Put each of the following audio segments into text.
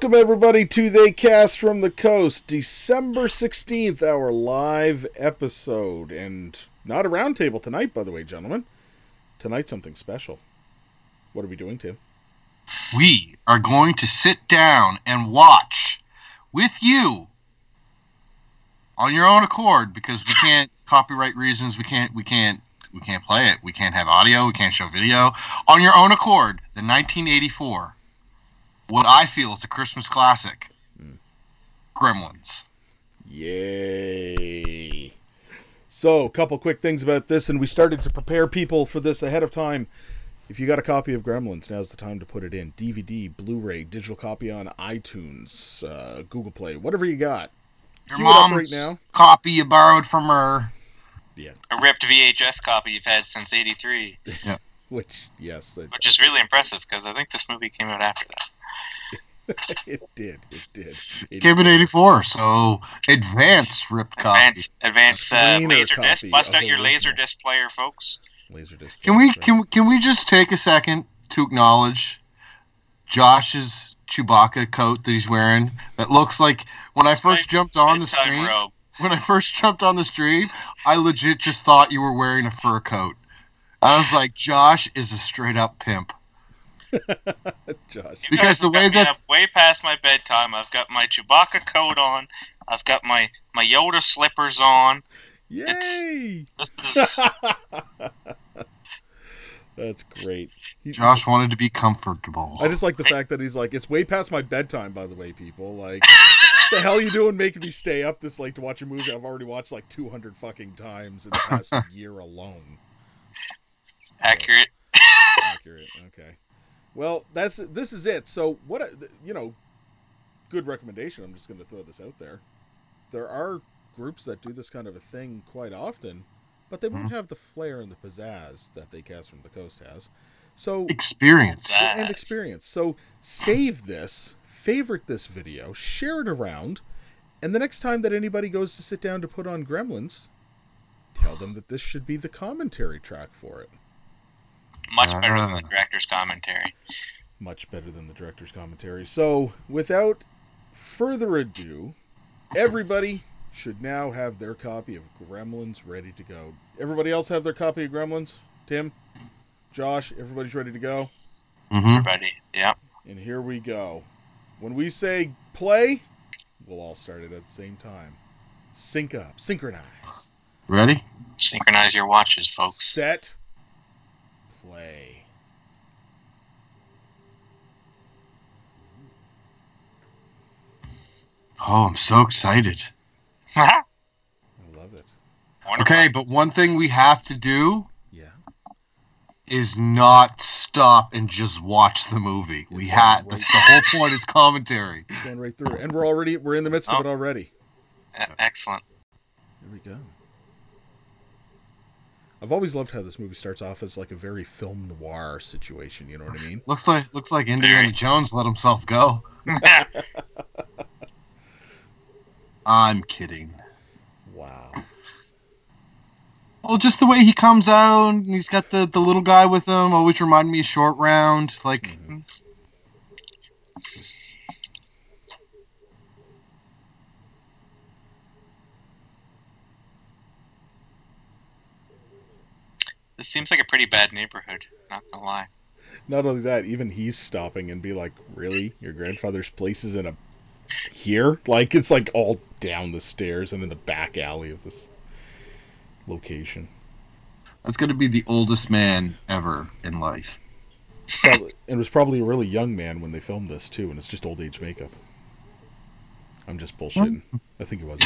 Welcome, everybody, to They Cast from the Coast, December 16th, our live episode. And not a roundtable tonight, by the way, gentlemen. Tonight, something special. What are we doing, Tim? We are going to sit down and watch with you on your own accord because we can't copyright reasons we can't we can't we can't play it we can't have audio we can't show video on your own accord the 1984 what i feel is a christmas classic Mm. gremlins Yay. So, a couple quick things about this, and we started to prepare people for this ahead of time. If you got a copy of Gremlins, now's the time to put it in. DVD, Blu ray, digital copy on iTunes, uh, Google Play, whatever you got. your Cue mom's right now. copy you borrowed from her Yeah. a ripped VHS copy you've had since '83, Yeah. Which, yes, it, which is really impressive because I think this movie came out after that. it did. It did. It came in 84 so advanced ripped copy Advanced, advanced uh, laser copy disc. Bust out your laser original. disc player, folks. Laserdisc. Can we right. can we- can we just take a second to acknowledge Josh's Chewbacca coat that he's wearing? That looks like when I first jumped on the Bedtime stream. robe. When I first jumped on the stream, I legit just thought you were wearing a fur coat. I was like, Josh is a straight up pimp. Josh? You Because guys the way got me that- up way past my bedtime. I've got my Chewbacca coat on. I've got my my Yoda slippers on. Yay! This is- That's great. He- Josh wanted to be comfortable. I just like the fact that he's like, it's way past my bedtime, by the way, people. Like, the hell you doing making me stay up this late to watch a movie I've already watched like 200 fucking times in the past year alone? accurate. Accurate. Okay. Well, that's this is it. So what uh, a, you know, good recommendation. I'm just going to throw this out there. There are groups that do this kind of a thing quite often, but they won't mm-hmm. have the flair and the pizzazz that they cast from the coast has. So Experience. And experience. So save this, favorite this video, share it around, and the next time that anybody goes to sit down to put on Gremlins, tell them that this should be the commentary track for it. Much better than the Ah. director's commentary. Much better than the director's commentary. So, without further ado, everybody should now have their copy of Gremlins ready to go. Everybody else have their copy of Gremlins? Tim? Josh, everybody's ready to go? hmm Everybody, yeah. And here we go. When we say play, we'll all start it at the same time. Sync up, synchronize, Ready? Synchronize your watches, folks. set, play. Oh, I'm so excited. I love it. Okay, but one thing we have to do Yeah. is not stop and just watch the movie. We It's had going that's the whole point. Is commentary. It's going right through. And we're already we're in the midst of Oh. it already. E- Excellent. Here we go. I've always loved how this movie starts off as like a very film noir situation, you know what I mean? Looks like looks like Indiana Jones let himself go. I'm kidding. Wow. Well, just the way he comes out, and he's got the, the little guy with him. Always remind me of Short Round. Like, Mhm. Seems like a pretty bad neighborhood. Not gonna lie. Not only that, even he's stopping and be like, "Really? Your grandfather's place is in a here? Like it's like all down the stairs and in the back alley of this location." that's going to be the oldest man ever in life. Probably, and was probably a really young man when they filmed this too, and it's just old age makeup. I'm just bullshitting. Mm. I think it was.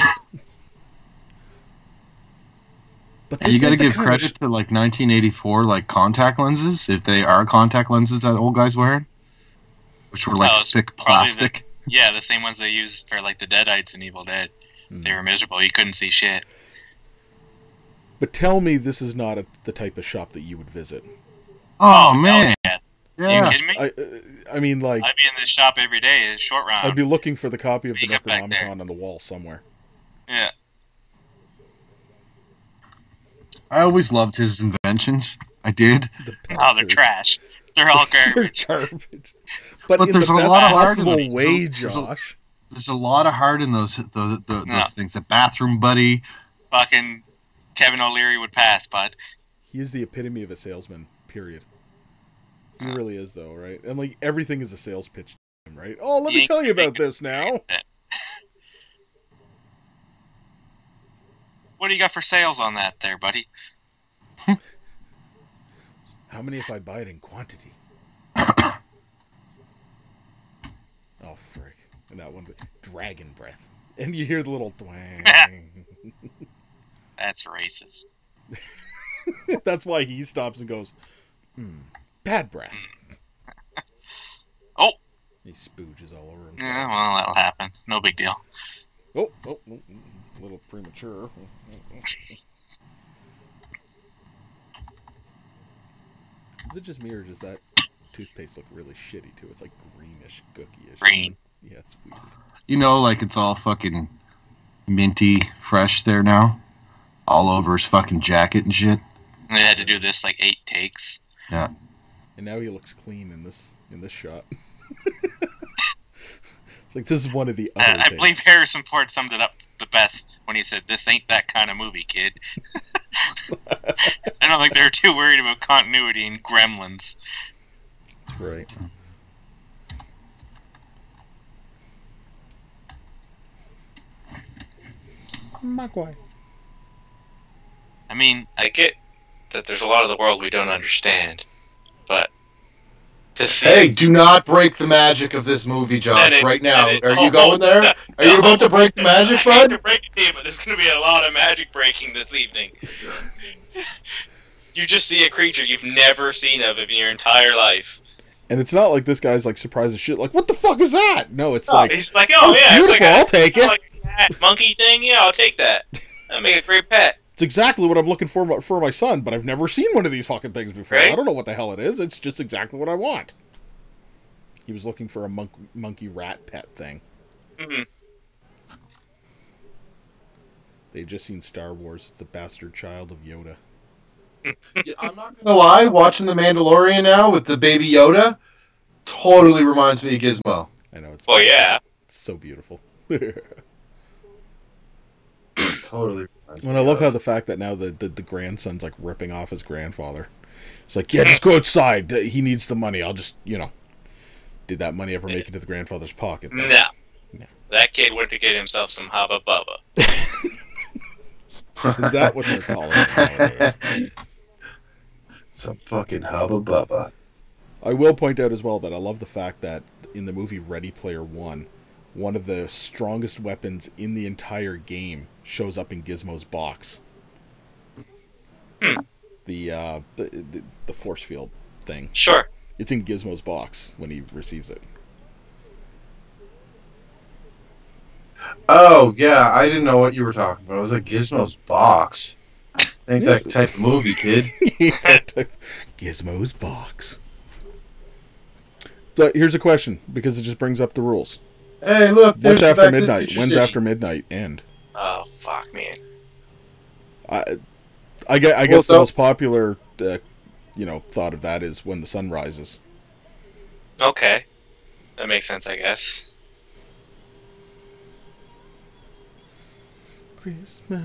But And you got to give kind of credit to like 1984, like contact lenses, if they are contact lenses that old guy's wearing, which were like Oh, thick probably the- plastic. Yeah, the same ones they used for like the Deadites in Evil Dead. Hmm. They were miserable. You couldn't see shit. But tell me this is not a, the type of shop that you would visit. Oh, hell man, yeah. Are you yeah. kidding me? I, uh, I mean, like, I'd be in this shop every day. It's short round. I'd be looking for the copy of the Makeup. Necronomicon on the wall somewhere. Yeah. I always loved his inventions. I did. The Oh, they're trash. They're all They're garbage. garbage. But, But in there's the a best lot of heart in possible them. way, There's a- there's a- There's a lot of heart in those those, those, Yeah. things. The bathroom buddy. Fucking Kevin O'Leary would pass, bud. He is the epitome of a salesman. Period. He really is, though, right? And like everything is a sales pitch, to him, right? Oh, let me tell you about this now. What do you got for sales on that there, buddy? How many if I buy it in quantity? oh frick! And that one, dragon breath, and you hear the little twang. That's racist. That's why he stops and goes, hmm, "Bad breath." Oh. He spooges all over himself. Yeah, well, that'll happen. No big deal. Oh, oh, oh, oh, a little premature. Is it just me or does that toothpaste look really shitty too? It's like greenish, cookie-ish. Green. Yeah, it's weird. You know, like it's all fucking minty fresh there now. All over his fucking jacket and shit. And they had to do this like eight takes. Yeah. And now he looks clean in this in this shot. it's like this is one of the other. Uh, I takes. believe Harrison Ford summed it up the best when he said, "This ain't that kind of movie, kid." I don't think they were too worried about continuity in Gremlins. That's right. Mogwai. I mean, I get that there's a lot of the world we don't understand, but to see Hey, do not break the magic of this movie, Josh. That is- right now, that is- are oh, you going oh, there? no, Are you about to break the magic, I hate bud? to break it to you, but there's going to be a lot of magic breaking this evening. you just see a creature you've never seen of in your entire life. And it's not like this guy's like surprised as shit. Like, what the fuck is that? No, it's Oh, like, he's like, oh, oh, yeah, beautiful. like I'll take it. like monkey thing. Yeah, I'll take that. That'll make a great pet. It's exactly what I'm looking for my, for my son, but I've never seen one of these fucking things before. Right? I don't know what the hell it is. It's just exactly what I want. He was looking for a monk, monkey rat pet thing. hmm They'd just seen Star Wars. It's the bastard child of Yoda. I'm not gonna lie. Watching The Mandalorian now with the baby Yoda totally reminds me of Gizmo. I know it's. Well, beautiful. yeah. It's so beautiful. Totally. Reminds And I love how the fact that now the, the, the grandson's like ripping off his grandfather. It's like, yeah, just go outside. Uh, he needs the money. I'll just, you know. Did that money ever make it to the grandfather's pocket? though? No. No. That kid went to get himself some Hubba Bubba. Is that what they're calling it nowadays? Some fucking hubba bubba. I will point out as well that I love the fact that in the movie Ready Player One, one of the strongest weapons in the entire game shows up in Gizmo's box. Hmm. The, uh, the, the the force field thing. Sure. It's in Gizmo's box when he receives it. Oh yeah, I didn't know what you were talking about. I was like Gizmo's box. Ain't that type of movie, kid? Gizmo's box. But here's a question because it just brings up the rules. Hey, look. What's after Back to the midnight? When's after midnight end? Oh, fuck, man. I, I guess, I Well, guess the most popular, uh, you know, thought of that is when the sun rises. Okay. That makes sense, I guess. Christmas.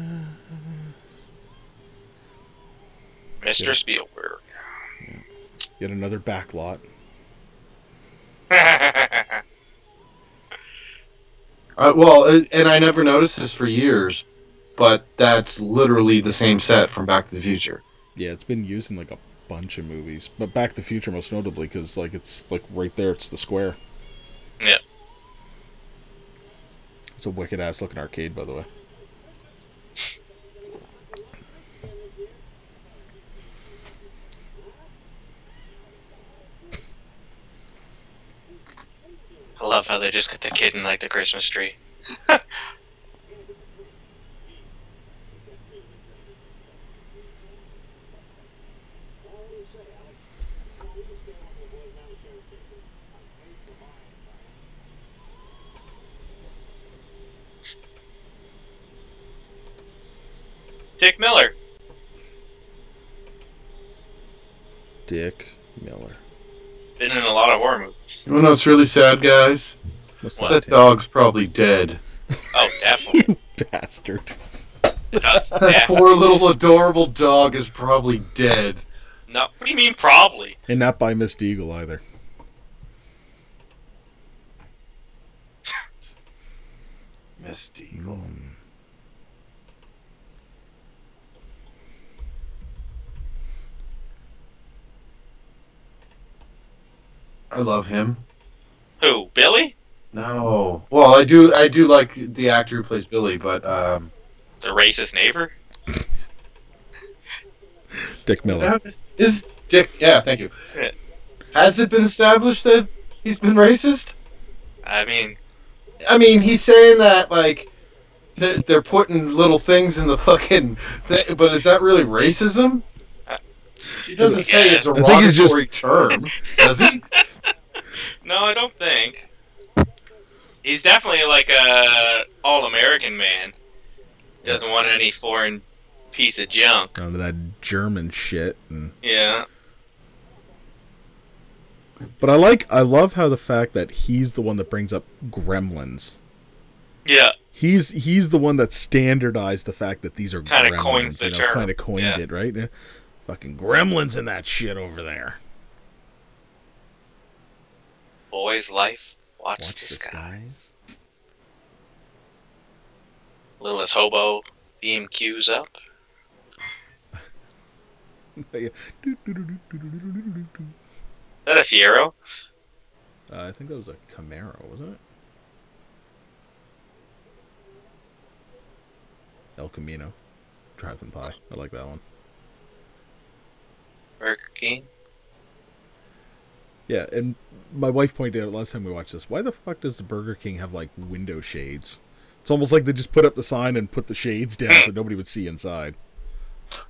Mr. Yeah. Spielberg. Yet another backlot. Uh, well, uh, and I never noticed this for years, but that's literally the same set from Back to the Future. Yeah, it's been used in like a bunch of movies, but Back to the Future most notably because like it's like right there. It's the square. Yeah. It's a wicked ass looking arcade, by the way. I love how they just got the kid in like the Christmas tree. Dick Miller. Dick Miller. Been in a lot of horror movies. You know what's really sad, guys? What's What? That that? dog's probably dead. Oh, definitely. Bastard. Uh, That yeah. poor little adorable dog is probably dead. No, what do you mean probably? And not by Miss Deagle either. Miss Deagle. I love him. Who? Billy? No. Well, I do. I do like the actor who plays Billy, but um, The racist neighbor? Dick Miller. is Dick? Yeah, thank you. Yeah. Has it been established that he's been racist? I mean, I mean, he's saying that like th- they're putting little things in the fucking. Th- but is that really racism? He doesn't say it's a Yeah. derogatory think he's just- term, does he? no, I don't think. He's definitely like a all-American man. Doesn't want any foreign piece of junk. None of that German shit. And... Yeah. But I like, I love how the fact that he's the one that brings up Gremlins. Yeah. He's he's the one that standardized the fact that these are Kinda gremlins. coined the you know, kind of coined Yeah. it, right? Fucking gremlins in that shit over there. Boy's life. Watch, Watch the, the sky. skies. Lilith Hobo beam cues up. Yeah. Is that a Fiero? Uh, I think that was a Camaro, wasn't it? El Camino. Driving pie. I like that one. Burger King? Yeah, and my wife pointed out last time we watched this, why the fuck does the Burger King have like window shades? It's almost like they just put up the sign and put the shades down so nobody would see inside.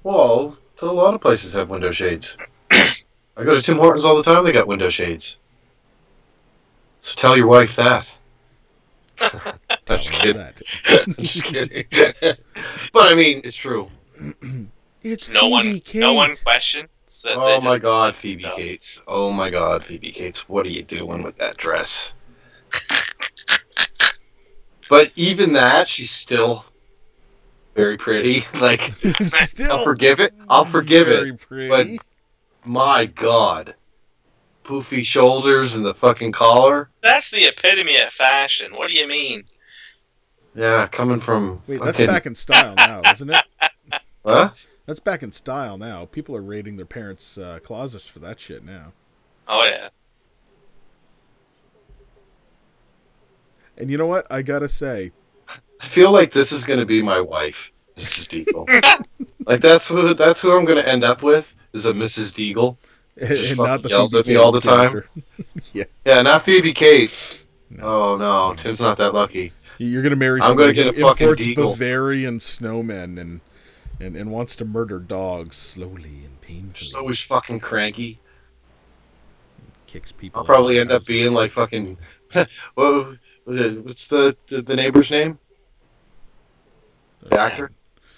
Well, a lot of places have window shades. I go to Tim Hortons all the time. They got window shades. So tell your wife that. I'm just kidding. that. I'm just kidding. but I mean, it's true. It's No one, Phoebe no one Cates. Oh that Oh my God, Phoebe No. Cates. Oh my God, Phoebe Cates. What are you doing with that dress? But even that, she's still very pretty. Like, Still I'll forgive it. I'll forgive very it. pretty. My God. Poofy shoulders and the fucking collar. That's the epitome of fashion. What do you mean? Yeah, coming from. Wait, that's back in style now, isn't it? Huh? That's back in style now. People are raiding their parents' uh, closets for that shit now. Oh yeah. And you know what? I gotta say, I feel like this is going to be my wife, Mrs. Deagle. like that's who that's who I'm going to end up with is a Mrs. Deagle. and Just not the fucking yells Phoebe at me all Cates the time. yeah, Yeah, not Phoebe Cates. No. Oh no, Tim's not that lucky. you're gonna marry. I'm gonna somebody get a fucking imports Deagle. Bavarian snowmen and, and and wants to murder dogs slowly and painfully. She's always fucking cranky. kicks people. I'll probably end up being like fucking. what, what's the, the the neighbor's name? The actor.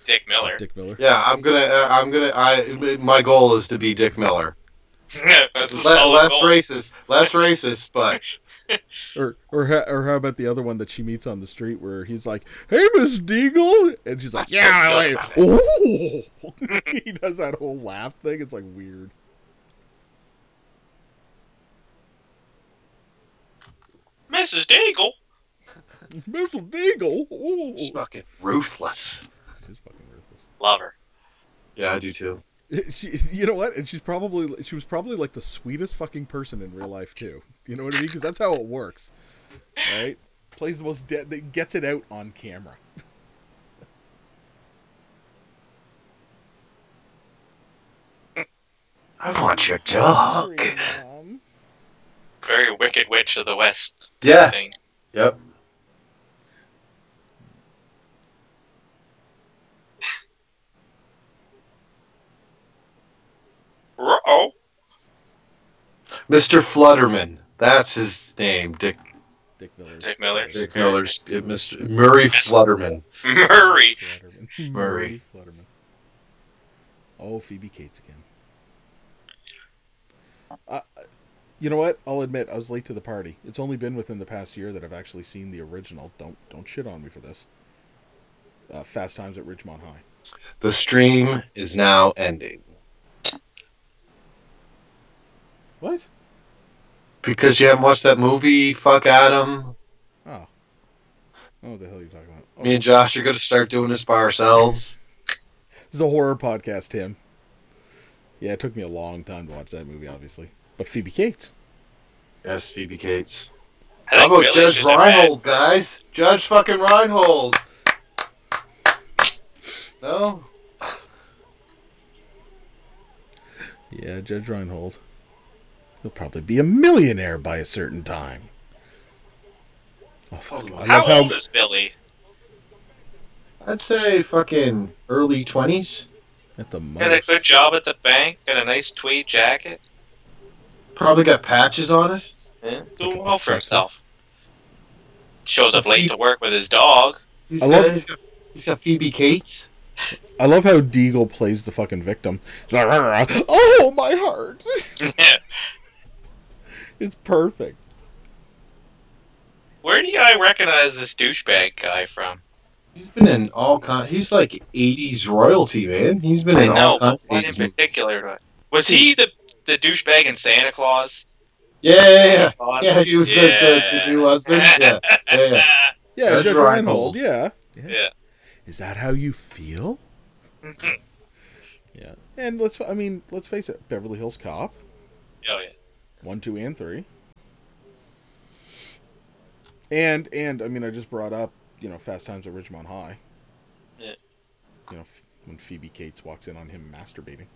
Dick Miller. Dick Miller. Yeah, I'm gonna. Uh, I'm gonna. I. My goal is to be Dick Miller. That's a Le- solid less goal. racist. Less racist, but Or or or how about the other one that she meets on the street where he's like, "Hey, Miss Deagle," and she's like, That's "Yeah." so like, good. oh. he does that whole laugh thing. It's like weird. Mrs. Deagle. Miss Deagle. Oh. she's fucking ruthless. She's fucking ruthless. Love her. Yeah, I do too. She, you know what? And she's probably she was probably like the sweetest fucking person in real life too. You know what I mean? Because that's how it works, right? Plays the most dead, that gets it out on camera. I want your dog. Very wicked witch of the west Yeah. thing. Yep. Uh-oh. Mr. Flutterman. That's his name. Dick Dick Miller. Dick Miller. Dick Miller's uh, Mr. Murray Flutterman. Murray. Flutterman. Murray. Flutterman. Oh, Phoebe Cates again. Uh, You know what? I'll admit I was late to the party. It's only been within the past year that I've actually seen the original. Don't don't shit on me for this. Uh, Fast Times at Ridgemont High. The stream is now ending What? because you haven't watched that movie. Fuck Adam. Oh. Oh, what the hell are you talking about? Oh, Me and Josh are going to start doing this by ourselves. This is a horror podcast, Tim. Yeah, it took me a long time to watch that movie, obviously. But Phoebe Cates. Yes, Phoebe Cates. How about Billy Judge did that. Reinhold, guys? Judge fucking Reinhold. No? Yeah, Judge Reinhold. He'll probably be a millionaire by a certain time. Oh, fuck. I How love how. old is Billy? I'd say fucking early 20s. At the Got a good job at the bank. Got a nice tweed jacket. Probably got patches on it. Yeah, Like doing well for himself. Shows up late to work with his dog. He's I got, love- he's got, he's got Phoebe Cates. I love how Deagle plays the fucking victim. Like, "Rah, rah, rah. oh, my heart. yeah. It's perfect. Where do I recognize this douchebag guy from? He's been in all kinds. He's like 80s royalty, man. He's been I in know, all but kinds of what in 80s movies. particular? Was he the the douchebag in Santa Claus? Yeah, yeah, yeah. Yeah, he was the, the, the new husband. Yeah, yeah, yeah. Yeah, Judge Judge, Reinhold. Reinhold. Yeah. Yeah. Is that how you feel? Mm-hmm. Yeah. And let's, I mean, let's face it, Beverly Hills Cop, oh yeah. One, two, and three. And, and, I mean, I just brought up, you know, Fast Times at Ridgemont High. Yeah. You know, when Phoebe Cates walks in on him masturbating.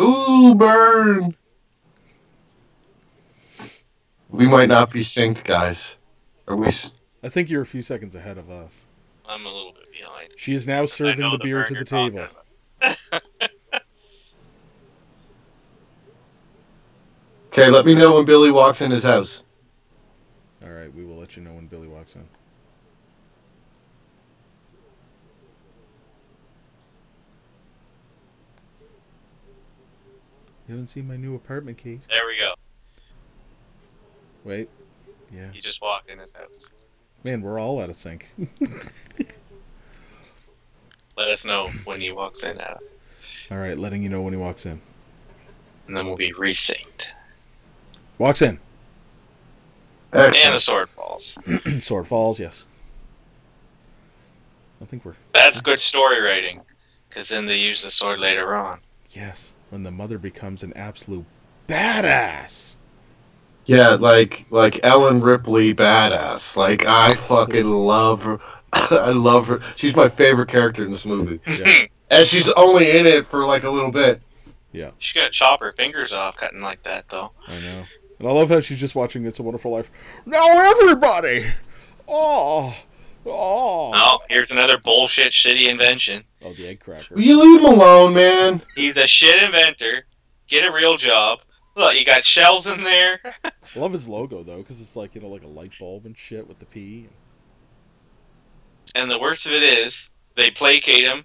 Ooh, burn. We might not be synced, guys. Are we? I think you're a few seconds ahead of us. I'm a little bit behind. She is now serving know the beer to the table. Okay, let me know when Billy walks in his house. All right, we will let you know when Billy walks in. You haven't seen my new apartment, Kate? There we go. Wait. Yeah. He just walked in his house. Man, we're all out of sync. Let us know when he walks in, Adam, all right, letting you know when he walks in. and then we'll be resynced. Walks in. And the sword falls. Sword falls, yes. I think we're. That's good story writing, because then they use the sword later on. Yes. When the mother becomes an absolute badass. Yeah, like like Ellen Ripley, badass. Like I fucking love her. I love her. She's my favorite character in this movie, Yeah. and she's only in it for like a little bit. Yeah. She got to chop her fingers off cutting like that, though. I know. And I love how she's just watching It's a Wonderful Life. Now everybody! Oh! Oh! Oh, here's another bullshit, shitty invention. Oh, the egg cracker. Will you leave him alone, man? He's a shit inventor. Get a real job. Look, you got shells in there. I love his logo, though, because it's like, you know, like a light bulb and shit with the P. And the worst of it is, they placate him.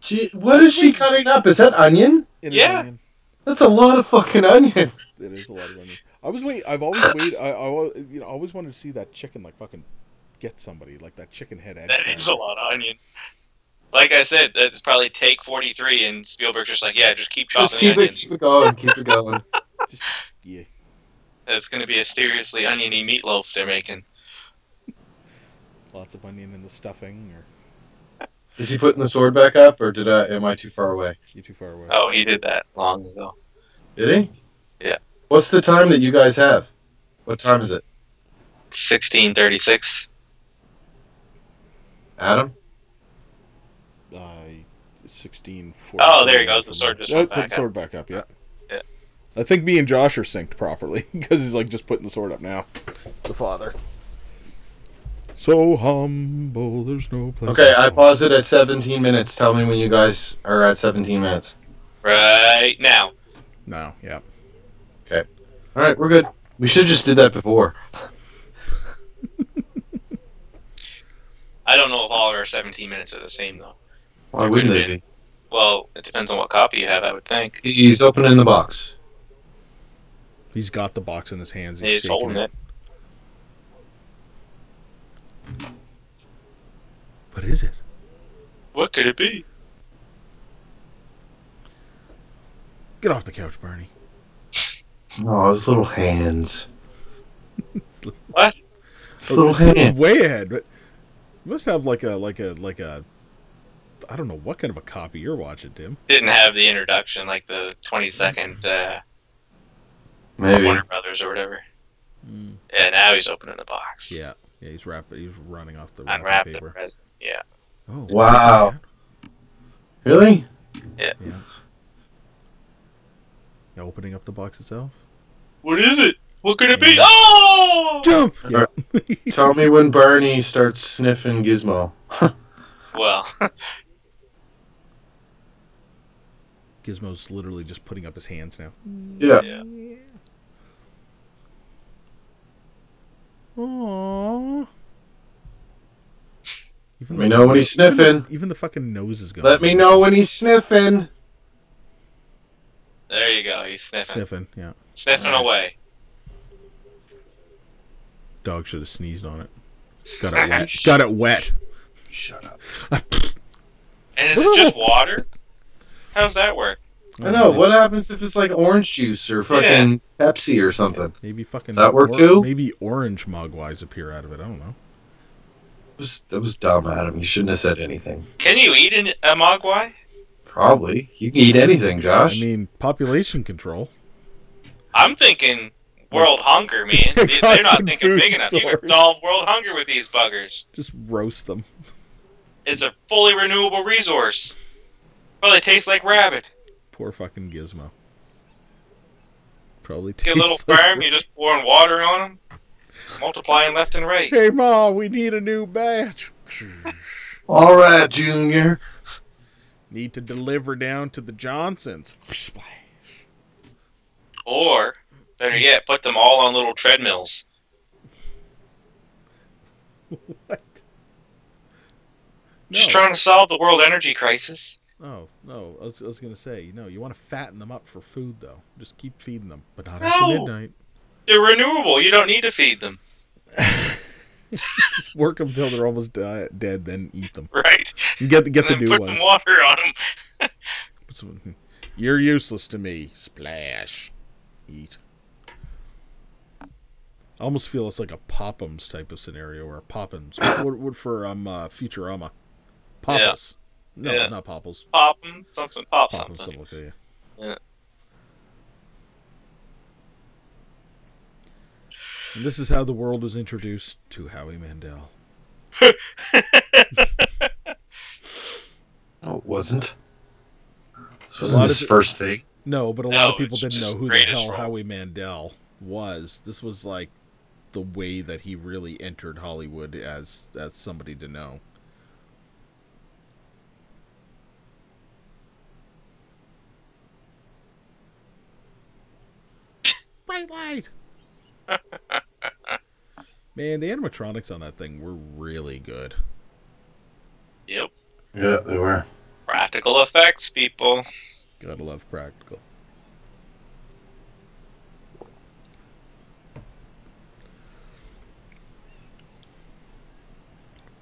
Gee, what is she cutting up? Is that onion? It is Yeah. onion. That's a lot of fucking onion. It is a lot of onion. I was wait. I've always wait. I, I you know I always wanted to see that chicken like fucking get somebody like that chicken head. That is a lot of onion. Like I said, that's probably take 43, and Spielberg's just like, yeah, just keep chopping Just keep the it, onions. keep it going, keep it going. Just yeah. That's going to be a seriously oniony meatloaf they're making. Lots of onion in the stuffing, or Is he putting the sword back up, or did I? Am I too far away? you too far away. Oh, he did that long ago. Did he? Yeah. What's the time that you guys have? What time is it, 1636. Adam? Uh, sixteen forty. Oh, there you go. The sword just Yeah, went put the sword back up. Yeah. Yeah. I think me and Josh are synced properly because he's like just putting the sword up now. The father. So humble, there's no place. Okay, I home. pause it at 17 minutes. Tell me when you guys are at 17 minutes. Right now. No, yeah. Okay. All right, we're good. We should just did that before. I don't know if all of our 17 minutes are the same though. Why wouldn't they be? Well, it depends on what copy you have, I would think. He's opening the box. He's got the box in his hands. He's, He's shaking holding it. it. What is it? What could it be? Get off the couch, Barney. Oh, his little hands. What? His little Oh, Tim's hands. way ahead, but must have like a like a like a I don't know what kind of a copy you're watching, Tim. Didn't have the introduction, like the 20 second uh, Maybe. Warner Brothers or whatever. Mm. Yeah, now he's opening the box. Yeah, yeah, he's wrapping. He's running off the Unwrapped wrapping the paper. present. Yeah. Oh, Wow. Really? Yeah. Yeah, opening up the box itself. What is it? What could it be? be? Oh! Jump! Yeah. Tell me when Barney starts sniffing Gizmo. Well, Gizmo's literally just putting up his hands now. Yeah. yeah. Aww. Let me know when he's even the- sniffing. Even the fucking nose is going. Let me know when he's sniffing. There you go. He's sniffing. Sniffing, yeah. Sniffing away. Dog should have sneezed on it. Got it wet. Got it wet. Shut up. And is it just water? How's that work? I know. What happens if it's like orange juice or fucking Pepsi or something? Maybe fucking. Does that work or- too? Maybe orange mogwais appear out of it. I don't know. That was, that was dumb, Adam. You shouldn't have said anything. Can you eat an, a mogwai? Probably. You can eat anything, Josh. I mean, population control. I'm thinking world hunger, man. They- They're not thinking big enough. You can solve world hunger with these buggers. Just roast them. It's a fully renewable resource. Well, they taste like rabbit. Poor fucking Gizmo. Probably Get a little tastes like- farm, you just pouring water on them, multiplying left and right. Hey, Ma, we need a new batch. All right, Junior. need to deliver down to the Johnsons. Splash. Or, better yet, put them all on little treadmills. What? No. Just trying to solve the world energy crisis. Oh, no. I was, I was going to say, no, you want to fatten them up for food, though. Just keep feeding them, but not after No. midnight. They're renewable. You don't need to feed them, Just work them till they're almost di- dead, then eat them. right? And get, get the and then new put ones. some water on them. Some- You're useless to me. Splash. Eat. I almost feel it's like a Pop'ems type of scenario, or Poppins. what, what for um uh, Futurama? Popples. No, Yeah. not Popples. Pop them, something, pop Poppins. something. Something like yeah. Yeah. And this is how the world was introduced to Howie Mandel. No, it wasn't. This wasn't his of first thing. No, but a No, lot of people didn't know who the hell role. Howie Mandel was. This was like the way that he really entered Hollywood as as somebody to know. Bright light. Man, the animatronics on that thing were really good. Yep. Yeah, they were. Practical effects, people. Gotta love practical.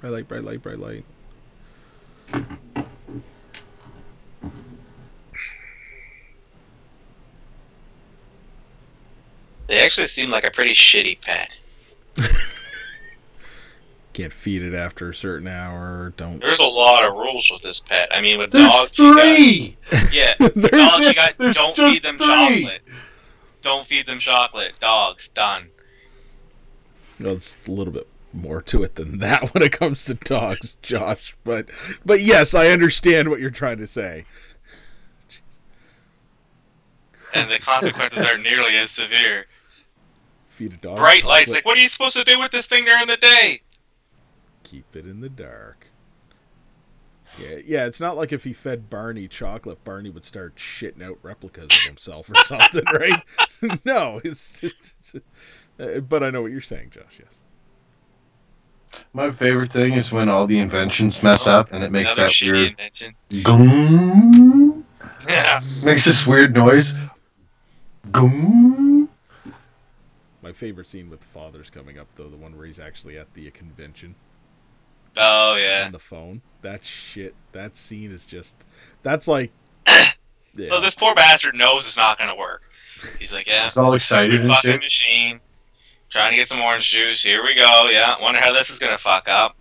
Bright light, bright light, bright light. They actually seem like a pretty shitty pet. Can't feed it after a certain hour. Don't. There's a lot of rules with this pet. I mean, with There's dogs, you got- three. yeah, There's dogs, you got, don't feed them three. chocolate. Don't feed them chocolate. Dogs, done. Well, it's a little bit more to it than that when it comes to dogs, Josh. But but yes, I understand what you're trying to say. And the consequences are nearly as severe. Feed a dog. Bright lights. Like, what are you supposed to do with this thing during the day? Keep it in the dark. Yeah, yeah, it's not like if he fed Barney chocolate, Barney would start shitting out replicas of himself or something, right? no, it's, it's, it's uh, but I know what you're saying, Josh. Yes. My favorite thing is when all the inventions mess up and it makes Another that weird invention. gum. Yeah. Makes this weird noise. Gum. My favorite scene with Father's coming up though, the one where he's actually at the convention Oh yeah. on the phone. That shit, that scene is just that's like yeah. Well, this poor bastard knows it's not gonna work. He's like, yeah, It's all excited and fucking shit. machine. Trying to get some orange juice. Here we go. Yeah. Wonder how this is gonna fuck up.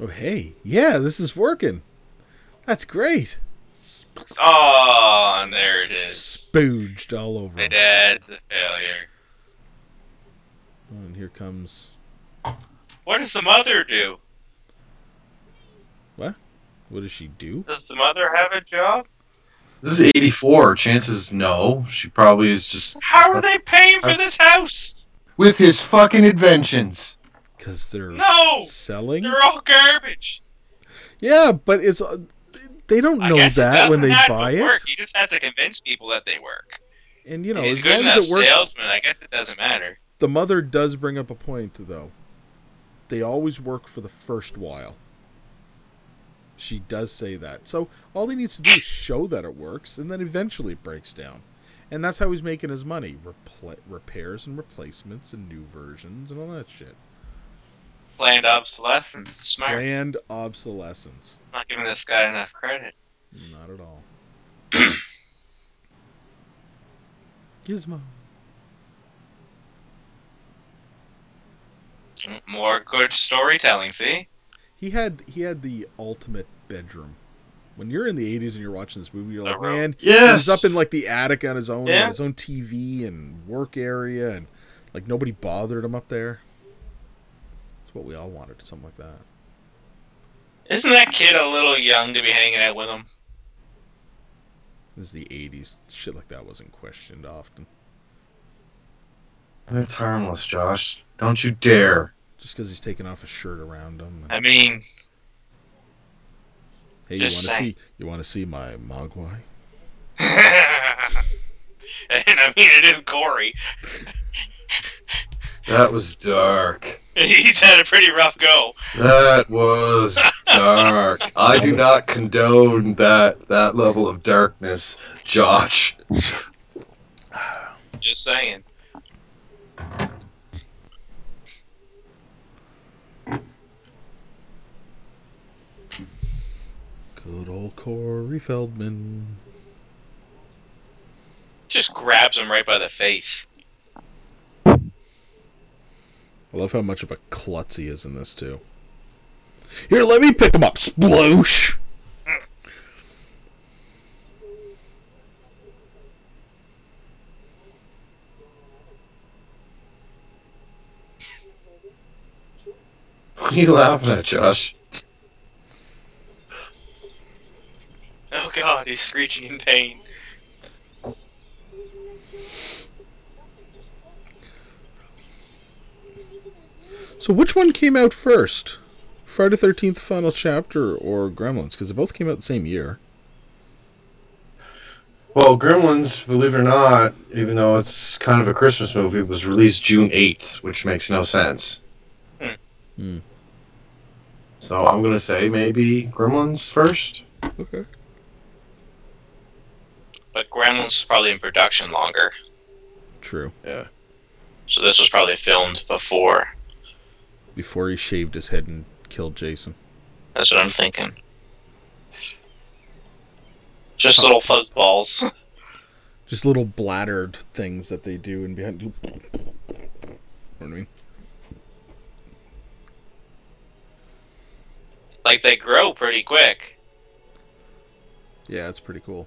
Oh hey, yeah, this is working. That's great. Oh, and there it is. Spooged all over. My him. dad's a failure. And here comes What does the mother do? what What does she do? Does the mother have a job? This is 84. Chances no. She probably is just How are they paying for this house? with his fucking inventions. Because they're No, selling. they're all garbage. Yeah, but it's uh, they don't know that when they buy it. Work. He just have to convince people that they work. And you know, as good long as it works, salesman. I guess it doesn't matter. the mother does bring up a point though. They always work for the first while. She does say that. So all he needs to do is show that it works, and then eventually it breaks down. And that's how he's making his money: Repla- repairs and replacements and new versions and all that shit. Planned obsolescence. Smart. Planned obsolescence. Not giving this guy enough credit. Not at all. Gizmo. More good storytelling. See? He had he had the ultimate bedroom. When you're in the 80s and you're watching this movie, you're The like, room. man, Yes. he's up in like the attic on his own, he Yeah. had his own TV and work area, and like nobody bothered him up there. That's what we all wanted, something like that. Isn't that kid a little young to be hanging out with him? This is the 80s. Shit like that wasn't questioned often. It's harmless, Josh. Don't you dare. Just because he's taking off a shirt around him. and, I mean, hey, you want to see? You want to see my mogwai? and I mean it is gory. That was dark. He's had a pretty rough go. That was dark. I do not condone that that level of darkness, Josh. Just saying. Good old Corey Feldman. Just grabs him right by the face. I love how much of a klutz he is in this too. Here, let me pick him up, sploosh. Are you laughing at, Josh? Oh god, he's screeching in pain. So, which one came out first? Friday Thirteenth Final Chapter or Gremlins? Because they both came out the same year. Well, Gremlins, believe it or not, even though it's kind of a Christmas movie, was released June 8th, which makes no sense. Hmm. Hmm. So I'm going to say maybe Gremlins first. Okay. But Gremlins was probably in production longer. True. Yeah. So this was probably filmed before. Before he shaved his head and killed Jason. That's what I'm thinking. Just little fuzz balls. Just little bladdered things that they do and behind. You know what I mean? like they grow pretty quick. Yeah, it's pretty cool.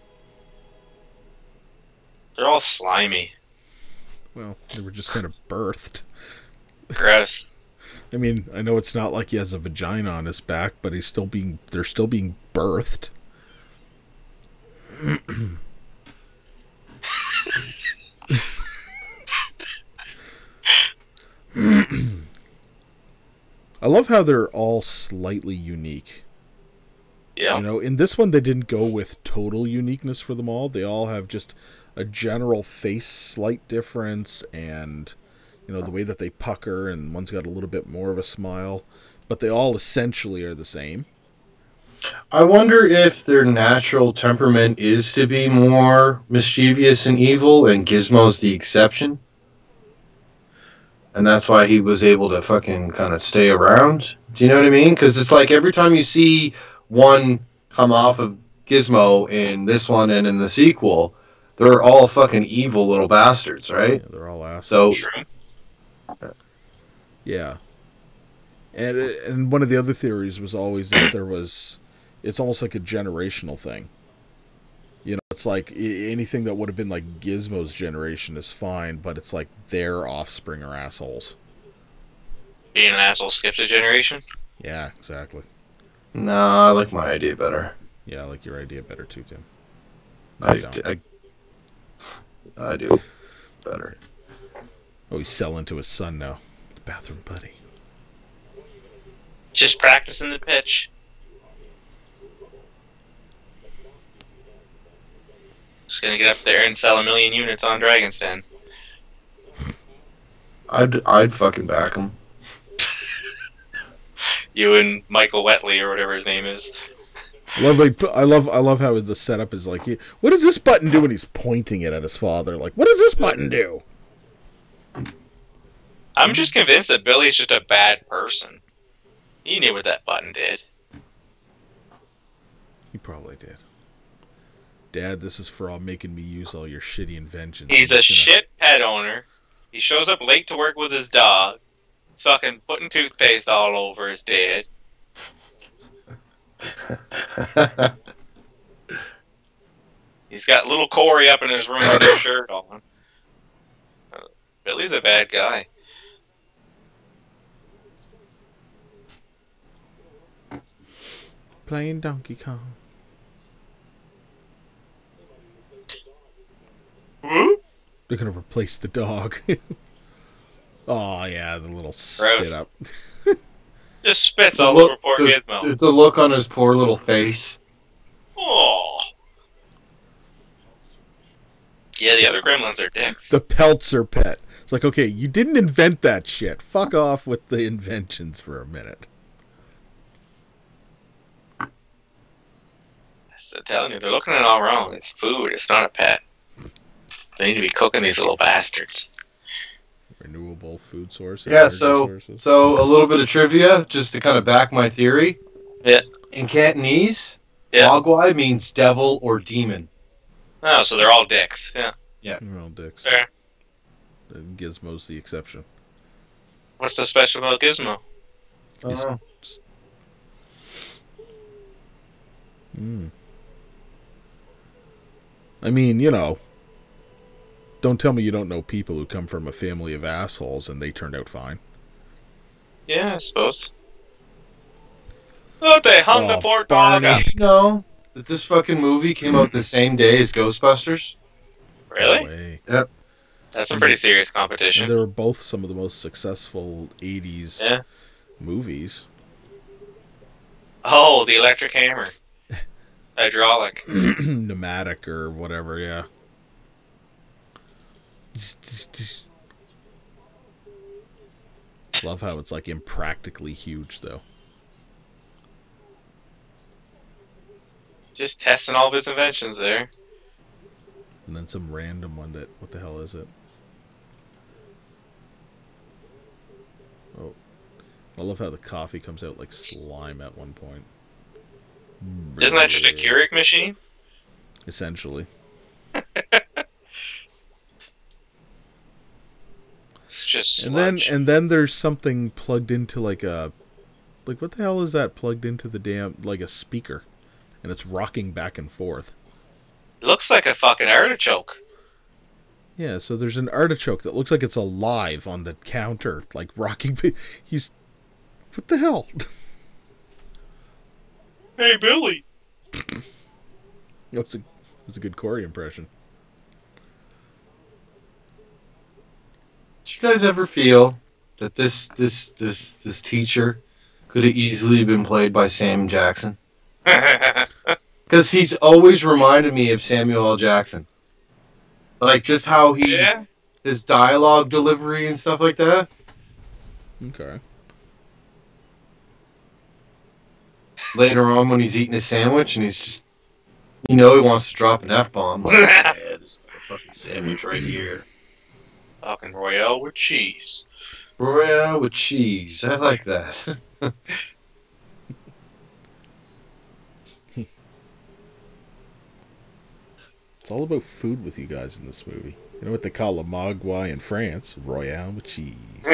They're all slimy. Well, they were just kind of birthed. Gross. I mean, I know it's not like he has a vagina on his back, but he's still being they're still being birthed. I love how they're all slightly unique. Yeah. You know, in this one they didn't go with total uniqueness for them all. They all have just a general face slight difference and you know the way that they pucker and one's got a little bit more of a smile, but they all essentially are the same. I wonder if their natural temperament is to be more mischievous and evil, and Gizmo's the exception. And that's why he was able to fucking kind of stay around. Do you know what I mean? Because it's like every time you see one come off of Gizmo in this one and in the sequel, they're all fucking evil little bastards, right? Yeah, they're all assholes. So True. Yeah. And and one of the other theories was always that there was it's almost like a generational thing. You know, it's like anything that would have been like Gizmo's generation is fine, but it's like their offspring are assholes. Being an asshole skips a generation. Yeah, exactly. no, I like my idea better. Yeah, I like your idea better too, Tim. I, You don't. I, I do better. Oh, he's selling to his son now. The bathroom buddy. Just practicing the pitch. Just gonna get up there and sell a million units on Dragon's Den. I'd I'd fucking back him. You and Michael Wetley or whatever his name is. I love I love I love how the setup is like what does this button do when he's pointing it at his father? Like, what does this button do? I'm just convinced that Billy's just a bad person. He knew what that button did. He probably did. Dad, this is for all making me use all your shitty inventions. He's a gonna- shit pet owner. He shows up late to work with his dog. sucking, putting toothpaste all over his dad. He's got little Corey up in his room with his shirt on. Billy's a bad guy. Playing Donkey Kong. Hmm? They're gonna replace the dog. oh yeah, the little spit up. Just spits the, all look, over poor the, Gizmo. the look on his poor little face. Oh. Yeah, the other gremlins are dicks. The Peltzer pet. It's like, okay, you didn't invent that shit. Fuck off with the inventions for a minute. I'm telling you, they're looking at it all wrong. It's food. It's not a pet. They need to be cooking these little bastards. Renewable food sources. Yeah, so sources. so a little bit of trivia just to kind of back my theory. Yeah. In Cantonese, Yeah. Mogwai means devil or demon. Oh, so they're all dicks. Yeah. Yeah. They're all dicks. Fair. And Gizmo's the exception. What's so special about Gizmo? He's- Uh-huh. Mm. I mean, you know, don't tell me you don't know people who come from a family of assholes and they turned out fine. Yeah, I suppose. Oh, they hung Oh, the poor dog Barney. up. You know that this fucking movie came out the same day as Ghostbusters? Really? No way. That's a pretty serious And competition. they were both some of the most successful 80s Yeah. movies. Oh, the electric hammer. Hydraulic. Pneumatic or whatever, yeah. Love how it's like impractically huge, though. Just testing all of his inventions there. And then some random one that, what the hell is it? Oh. I love how the coffee comes out like slime at one point. Mm. Isn't that just a Keurig machine? Essentially. It's just And then and then there's something plugged into like a like what the hell is that plugged into the damn like a speaker and it's rocking back and forth. looks like a fucking artichoke. Yeah, so there's an artichoke that looks like it's alive on the counter like rocking he's what the hell? Hey, Billy. That was a that was a good Corey impression. Did you guys ever feel that this this this this teacher could have easily been played by Sam Jackson. Because he's always reminded me of Samuel L. Jackson. Like just how he yeah. his dialogue delivery and stuff like that. Okay. Later on when he's eating his sandwich and he's just you know he wants to drop an F bomb. Like, yeah, this is my fucking sandwich right here. Fucking Royale with cheese. Royale with cheese. I like that. It's all about food with you guys in this movie. You know what they call a mogwai in France? Royale with cheese.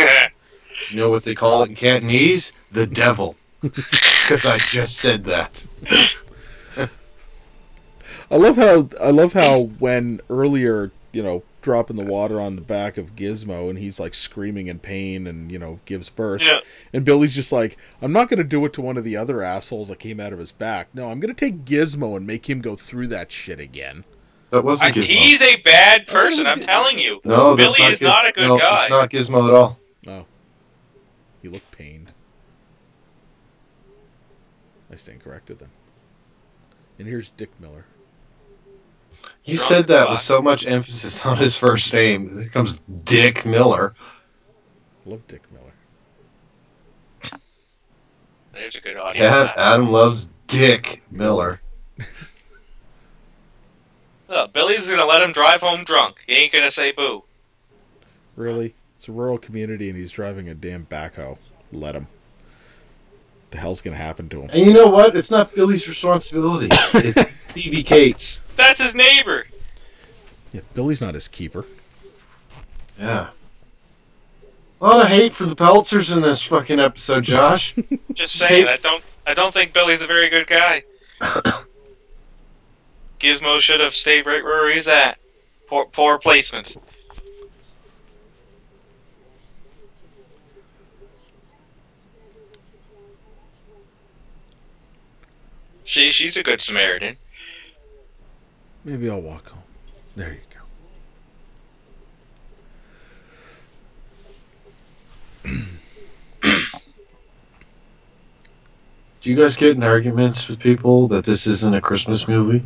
you know what they call it in Cantonese? The devil. Because I just said that. I love how I love how when earlier, you know, dropping the water on the back of Gizmo and he's like screaming in pain and, you know, gives birth. Yeah. And Billy's just like, I'm not gonna do it to one of the other assholes that came out of his back. No, I'm gonna take Gizmo and make him go through that shit again. That wasn't Gizmo. he's a bad person, I'm telling you. no, Billy not is Giz- not a good no, guy. It's not Gizmo at all. Oh. He looked pained. I stand corrected then. And here's Dick Miller. You said that with so much emphasis on his first name. There comes Dick Miller. I love Dick Miller. There's a good audio. Yeah, Adam loves Dick Miller. Look, Billy's gonna let him drive home drunk. He ain't gonna say boo. Really? It's a rural community and he's driving a damn backhoe. Let him. The hell's gonna happen to him? And you know what? It's not Billy's responsibility. It's Phoebe Cates. That's his neighbor. Yeah, Billy's not his keeper. Yeah. A lot of hate for the Peltzers in this fucking episode, Josh. Just saying, I don't I don't think Billy's a very good guy. Gizmo should have stayed right where he's at. Poor, poor placement. She she's a good Samaritan. Maybe I'll walk home. There you go. Do you guys get in arguments with people that this isn't a Christmas movie?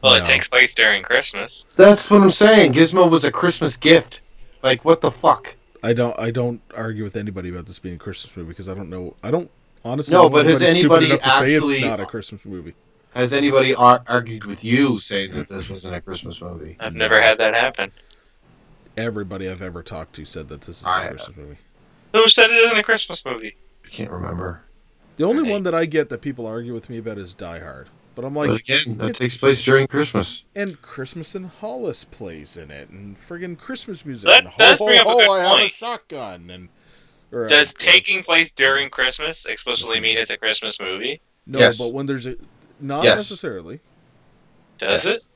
Well, No. it takes place during Christmas. That's what I'm saying. Gizmo was a Christmas gift. Like, what the fuck? I don't I don't argue with anybody about this being a Christmas movie because I don't know I don't honestly No, but has anybody stupid to say actually- it's not a Christmas movie. Has anybody ar- argued with you saying that this wasn't a Christmas movie? I've never had that happen. Everybody I've ever talked to said that this is I a have. Christmas movie. Who said it isn't a Christmas movie? I can't remember. The only Right. one that I get that people argue with me about is Die Hard. But I'm but like, again, that it- takes place during Christmas. and Christmas and Hollis plays in it, and friggin' Christmas music. That- and, that ho, ho, ho, good I have a shotgun. And or, Does uh, taking place during Christmas explicitly mean it's a Christmas movie? no, Yes. but when there's a not Yes. necessarily. Does Yes.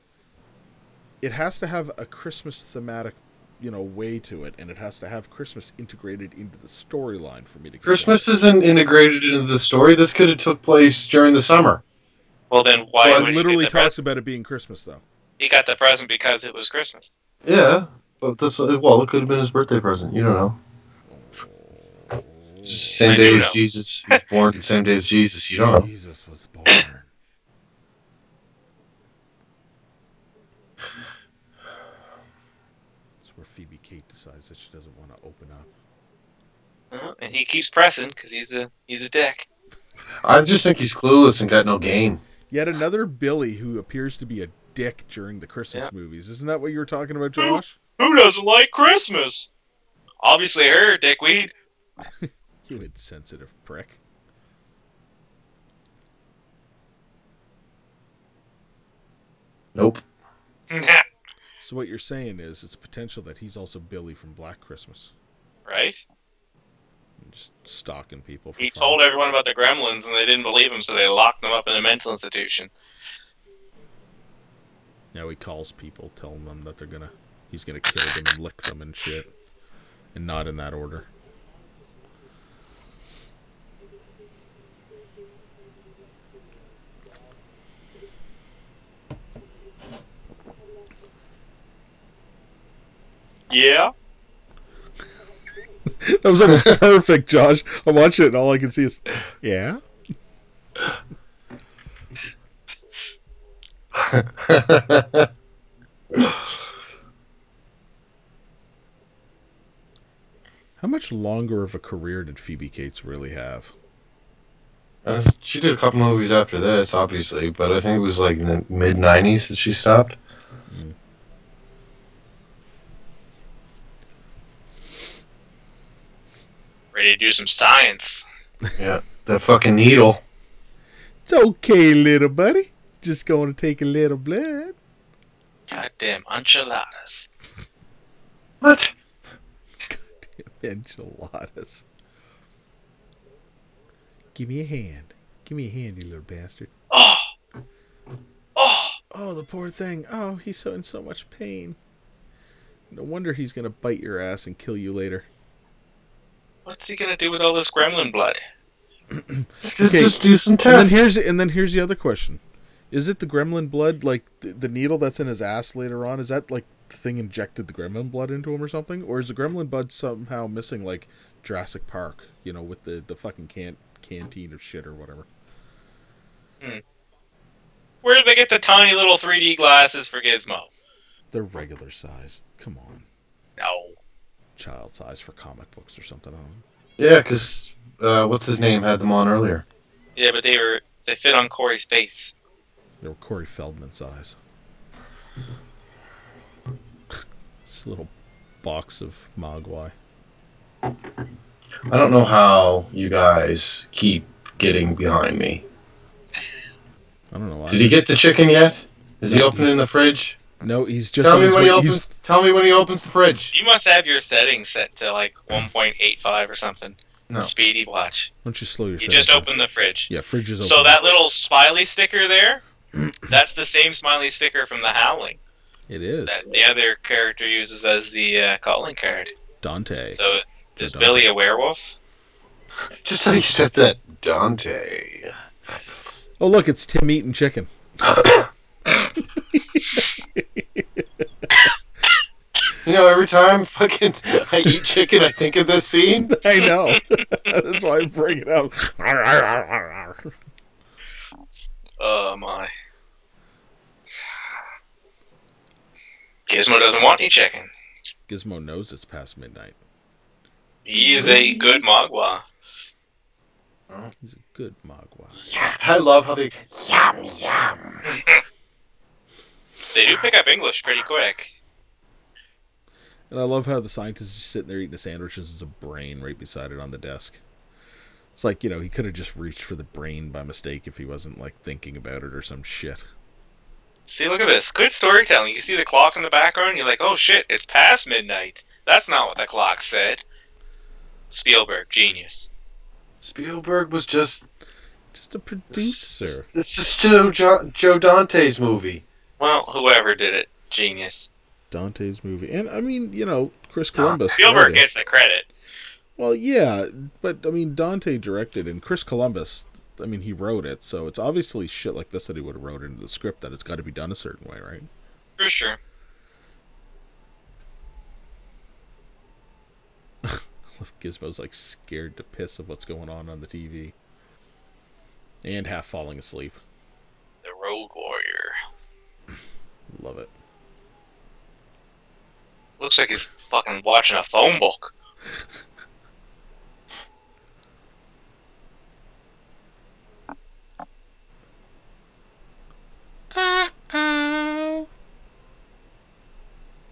it? It has to have a Christmas thematic, you know, way to it, and it has to have Christmas integrated into the storyline for me to. consider Christmas it. isn't integrated into the story. This could have took place during the summer. Well, then why Well, it literally get the talks about it being Christmas, though. He got the present because it was Christmas. Yeah, but this well, it could have been his birthday present. You don't know. It's just same I day as know. Jesus. He was born the same day as Jesus. You don't know. Jesus was born. That's where Phoebe Kate decides that she doesn't want to open up. Uh, and he keeps pressing because he's a he's a dick. I just think he's clueless and got no game. Yet another Billy who appears to be a dick during the Christmas Yeah. movies. Isn't that what you were talking about, Josh? Who doesn't like Christmas? Obviously, her dickweed. You insensitive prick. Nope. So what you're saying is it's potential that he's also Billy from Black Christmas. right? Just stalking people for He fun. told everyone about the gremlins and they didn't believe him, so they locked him up in a mental institution. Now he calls people, telling them that they're gonna he's gonna kill them and lick them and shit. And not in that order. Yeah. That was almost perfect, Josh. I watch it and all I can see is, yeah. How much longer of a career did Phoebe Cates really have? Uh, she did a couple movies after this, obviously, but I think it was like in the mid '90s that she stopped. Ready to do some science. Yeah, the fucking needle. It's okay, little buddy. Just going to take a little blood. Goddamn enchiladas. What? Goddamn Enchiladas. Give me a hand. Give me a hand, you little bastard. Oh. Oh. Oh, the poor thing. Oh, he's so in so much pain. No wonder he's gonna bite your ass and kill you later. What's he gonna do with all this gremlin blood? Just, Okay, just do some And then tests. here's and then here's the other question: Is it the gremlin blood, like the, the needle that's in his ass later on? Is that like the thing injected the gremlin blood into him or something, or is the gremlin blood somehow missing like Jurassic Park? You know, with the the fucking can canteen of shit or whatever. Hmm. Where did they get the tiny little 3D glasses for Gizmo? They're regular size. Come on, No. Child size for comic books or something. I don't. Yeah, because uh, what's his name had them on earlier. Yeah, but they were they fit on Corey's face. They were Corey Feldman size. this little box of Mogwai. I don't know how you guys keep getting behind me. I don't know why. Did he get the chicken yet? Is he opening the fridge? No, he's just Tell on me his when he way. opens. He's Tell me when he opens the fridge. You must have your settings set to like 1.85 or something. No. Speedy watch. Why don't you slow You just down? opened the fridge. Yeah, fridge is open. So that little smiley sticker there, that's the same smiley sticker from the Howling it is that the other character uses as the uh, calling card. Dante. So is Dante. Billy a werewolf? Just how you said that, Dante. Oh look, it's Tim eating chicken. You know, every time fucking I eat chicken, I think of this scene. I know. That's why I bring it up. Oh my. Gizmo doesn't want any chicken. Gizmo knows it's past midnight. He is a good Mogwai. He's a good Mogwai. I love how they yum yum. They do pick up English pretty quick. And I love how the scientist is just sitting there eating a sandwich. and There's a brain right beside it on the desk. It's like, you know, he could have just reached for the brain by mistake if he wasn't, like, thinking about it or some shit. See, look at this. Good storytelling. You see the clock in the background, you're like, oh shit, it's past midnight. That's not what the clock said. Spielberg, genius. Spielberg was just Just a producer. This is Joe jo- Joe Dante's movie. Well, whoever did it, genius. Dante's movie. And, I mean, you know, Chris Columbus. Spielberg wrote gets the credit. Well, yeah, but I mean, Dante directed, and Chris Columbus, I mean, he wrote it, so it's obviously shit like this that he would have wrote into the script that it's got to be done a certain way, right? For sure. Gizmo's like scared to piss of what's going on on the TV, and half falling asleep. The Rogue Warrior. Love it. Looks like he's fucking watching a phone book.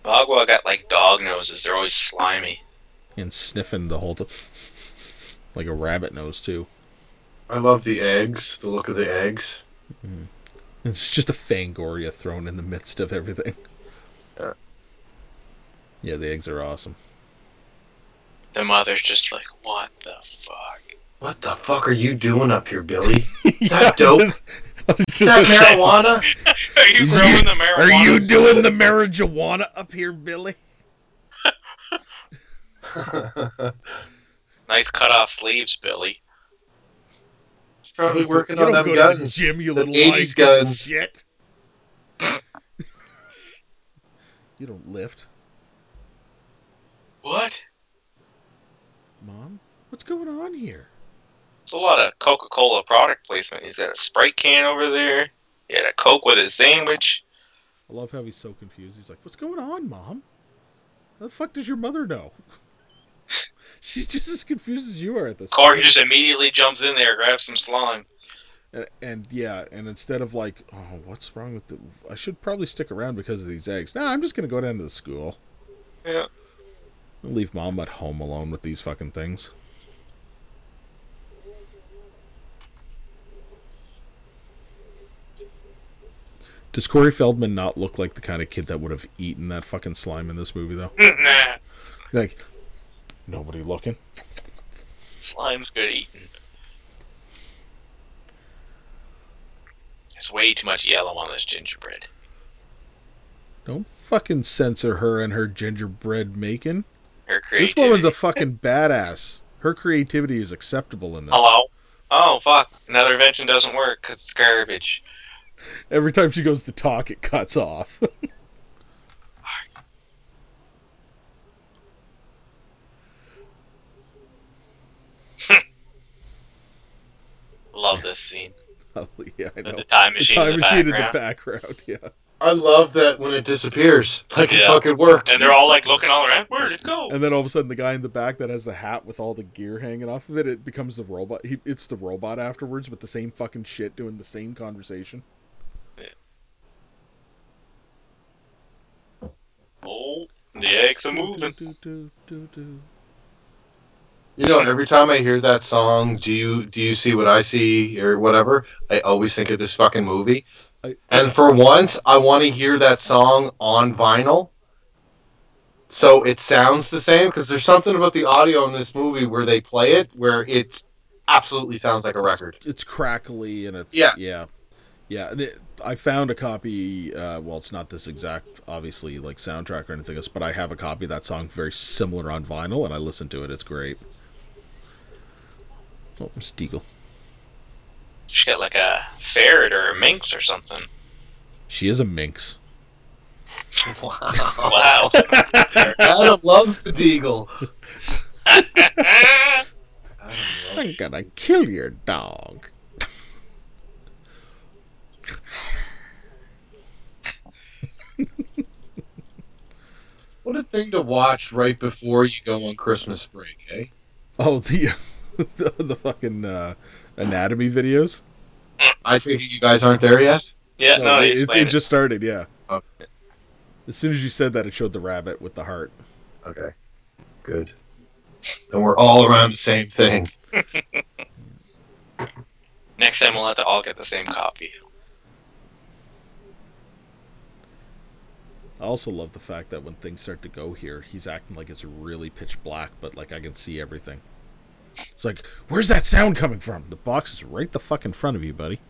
Mogwai got like dog noses. They're always slimy. And sniffing the whole time, like a rabbit nose too. I love the eggs. The look of the eggs. Mm. It's just a Fangoria thrown in the midst of everything. Yeah. Yeah, the eggs are awesome. The mother's just like, what the fuck? What the fuck are you doing up here, Billy? Is that dope? Is Is that marijuana? Are you growing the marijuana? Are you doing the marijuana up here, Billy? Nice cut off sleeves, Billy. He's probably working you on don't them go to the guns. gym, you Them little 80s line piece of guns. Shit. you don't lift. What? Mom? What's going on here? It's a lot of Coca Cola product placement. He's got a Sprite can over there. He had a Coke with his sandwich. I love how he's so confused. He's like, "What's going on, Mom? How the fuck does your mother know?" She's just as confused as you are at this Corey point. just immediately jumps in there, grabs some slime. And, and yeah, and instead of like, "Oh, what's wrong with the? I should probably stick around because of these eggs." Nah, I'm just gonna go down to the school. Yeah. Leave Mom at home alone with these fucking things. Does Corey Feldman not look like the kind of kid that would have eaten that fucking slime in this movie, though? nah, Like, nobody looking. slime's good eating. There's way too much yellow on this gingerbread. Don't fucking censor her and her gingerbread making. Her This woman's a fucking badass. Her creativity is acceptable in this. Hello? Oh, fuck. Another invention doesn't work because it's garbage. Every time she goes to talk, it cuts off. Love this scene. Oh, yeah, I know. The time The machine, time in, the machine in the background, yeah. I love that when it disappears. Like it fucking worked. And they're all like looking all around. Where'd it go? And then all of a sudden, the guy in the back that has the hat with all the gear hanging off of it, it becomes the robot. He, it's the robot afterwards with the same fucking shit doing the same conversation. Oh, the eggs are moving. Do, do, do, do. You know, every time I hear that song, do you do you see what I see or whatever? I always think of this fucking movie. And for once, I want to hear that song on vinyl, so it sounds the same. Because there's something about the audio in this movie where they play it where it absolutely sounds like a record. It's crackly and it's Yeah. yeah, yeah. It, I found a copy. Uh, well, it's not this exact, obviously, like soundtrack or anything else, but I have a copy of that song very similar on vinyl, and I listen to it. It's great. Oh, Miss Deagle. She got like a ferret or a minx or something. She is a minx. Wow. Wow. Adam loves the Deagle. I'm gonna kill your dog. What a thing to watch right before you go on Christmas break, eh? Oh, the the, the fucking uh, anatomy videos. I take it you guys aren't there yet. yeah, no, it, he's it's- playing it just started. Yeah. Okay. As soon as you said that, it showed the rabbit with the heart. Okay. Good. And we're all around the same thing. Next time we'll have to all get the same copy. I also love the fact that when things start to go here, he's acting like it's really pitch black, but like I can see everything. It's like, where's that sound coming from? The box is right the fuck in front of you, buddy.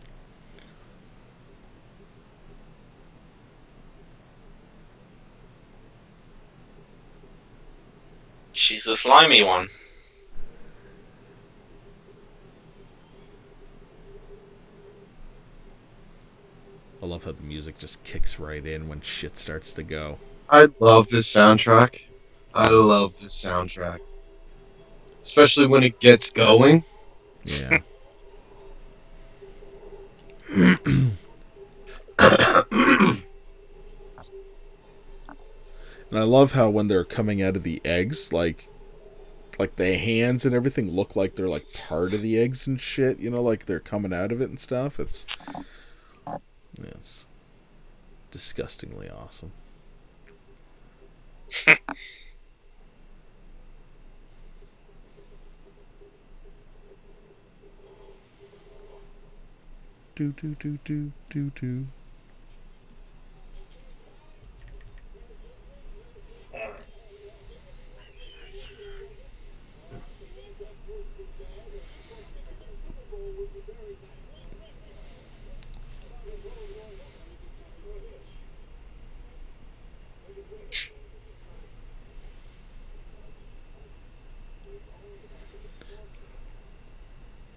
She's the slimy one. I love how the music just kicks right in when shit starts to go. I love this soundtrack. I love this soundtrack. Especially when it gets going. Yeah. And I love how when they're coming out of the eggs, like like the hands and everything look like they're like part of the eggs and shit, you know, like they're coming out of it and stuff. It's it's disgustingly awesome. do do do do do do.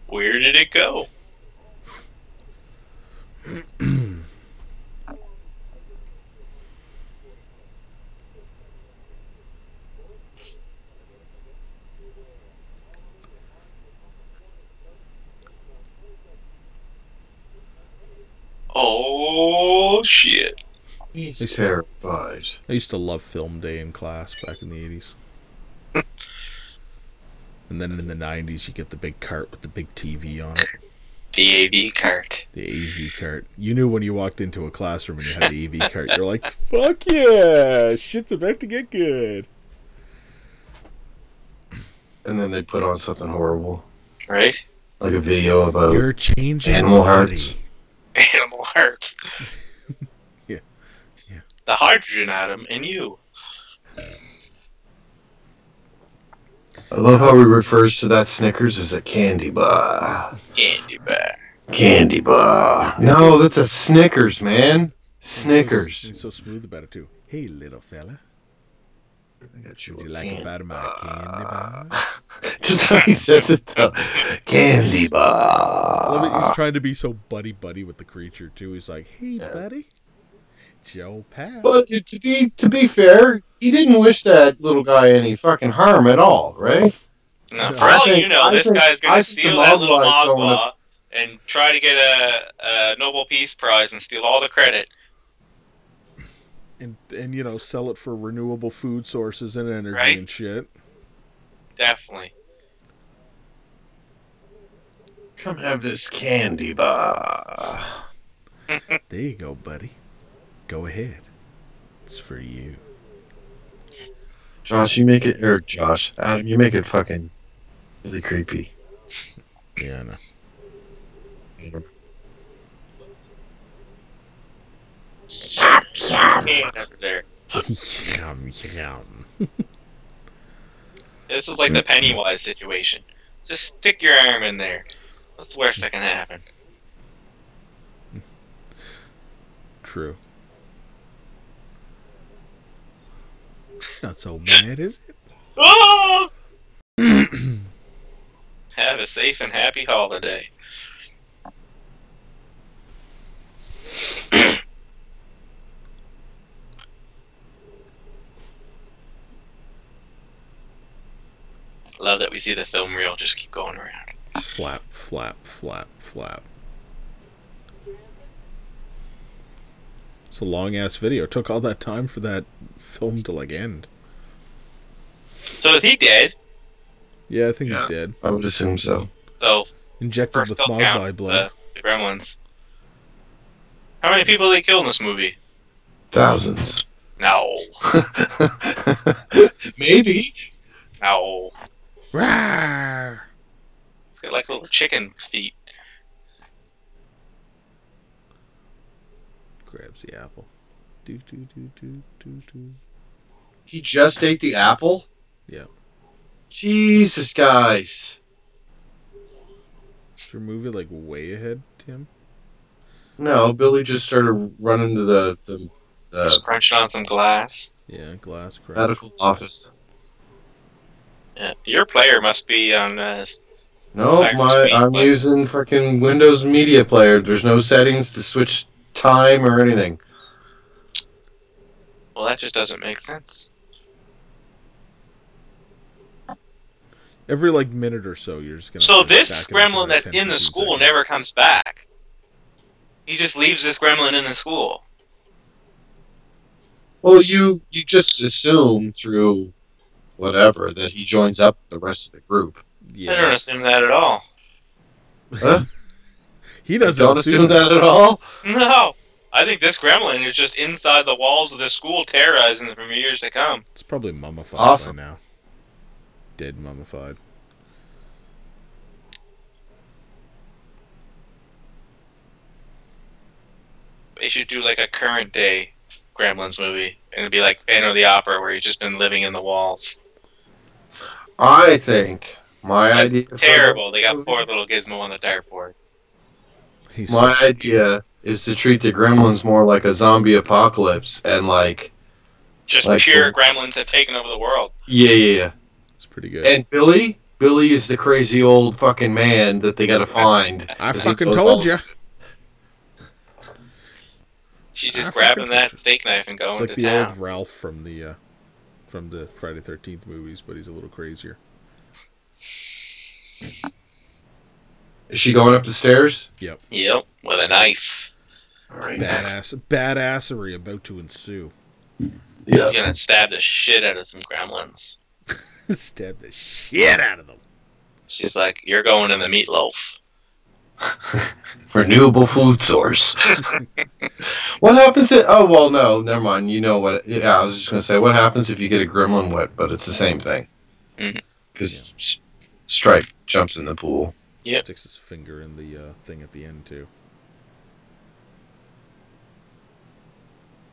Where did it go? shit. He's terrified. I used to love film day in class back in the 80s. and then in the 90s, you get the big cart with the big TV on it, The AV cart. the AV cart. You knew when you walked into a classroom and you had the AV cart, you're like, fuck yeah, shit's about to get good. And then they put on something horrible, Right? like a video about. You're changing Animal body. Hearts. Animal hearts. Yeah. Yeah. The hydrogen atom in you. I love how he refers to that Snickers as a candy bar. Candy bar. Candy bar. No, that's a Snickers, man. Snickers. He's so smooth about it too. Hey, little fella, I got would you like a candy bite of my candy bar? Just how he says it though. Candy I love it. He's trying to be so buddy buddy with the creature too. He's like, "Hey, Yeah. buddy, Joe Pat." But to be to be fair, he didn't wish that little guy any fucking harm at all, right? No, No, for I all think- you know, I this think- guy's gonna think steal that little Mogwai's going Mogwai and try to get a, a Nobel Peace Prize and steal all the credit. and and you know sell it for renewable food sources and energy Right. and shit. Definitely. Come have this candy bar. There you go, buddy. Go ahead. It's for you. Josh, you make it, or Josh, Adam, you make it fucking really creepy. Yeah, I know. Hand over there. yum yum. This is like the Pennywise situation. Just stick your arm in there. What's the worst that can happen? True. It's not so bad, is Oh! it? Have a safe and happy holiday. Love that we see the film reel just keep going around. flap, flap, flap, flap. It's a long ass video. It took all that time for that film to like end. So is he dead? Yeah, I think Yeah. he's dead. I would assume so. So Injected with they'll Mogwai blood. the, the gremlins. How many people they kill in this movie? Thousands. No. Maybe. No. Rawr! It's got like little chicken feet. Grabs the apple. Do do do do do do. He just ate the apple? Yeah. Jesus, guys. Is your movie like way ahead, Tim? No, Billy just started running to the, the, Just the crunching on some glass. Yeah, glass crunch. medical office. Yeah. Your player must be on uh, No, Back my I'm but- using fucking Windows Media Player. There's no settings to switch time or anything. Well, that just doesn't make sense. Every like minute or so, you're just gonna. So this back it up gremlin that's in the school seconds. never comes back. He just leaves this gremlin in the school. Well, you you just assume through whatever that he joins up the rest of the group. Yeah, I don't assume that at all. Huh? He doesn't Don't assume that at all. No. I think this gremlin is just inside the walls of the school terrorizing them for years to come. It's probably mummified Awesome. by now. Dead mummified. They should do like a current day Gremlins movie. And it'd be like Phantom of the Opera where he's just been living in the walls. I think my That's idea. Terrible. They got poor little Gizmo on the dartboard. He's My so- idea is to treat the gremlins more like a zombie apocalypse and like Just Like pure the- gremlins have taken over the world. yeah yeah yeah. It's pretty good. And Billy, Billy is the crazy old fucking man that they gotta find. I fucking told on. you. She's I just grabbing forgot that steak knife and going It's like to the town. old Ralph from the uh, from the Friday Thirteenth movies, but he's a little crazier. Is she going up the stairs? Yep, Yep, with a knife. All right, next. Badass, badassery about to ensue. Yeah. She's gonna stab the shit out of some gremlins. Stab the shit out of them. She's like, "You're going in the meatloaf." Renewable food source. what happens if? Oh well, no, never mind. You know what? Yeah, I was just gonna say, what happens if you get a gremlin wet? But it's the same thing. Mm-hmm. Because Stripe jumps in the pool. Yep. Sticks his finger in the uh, thing at the end too.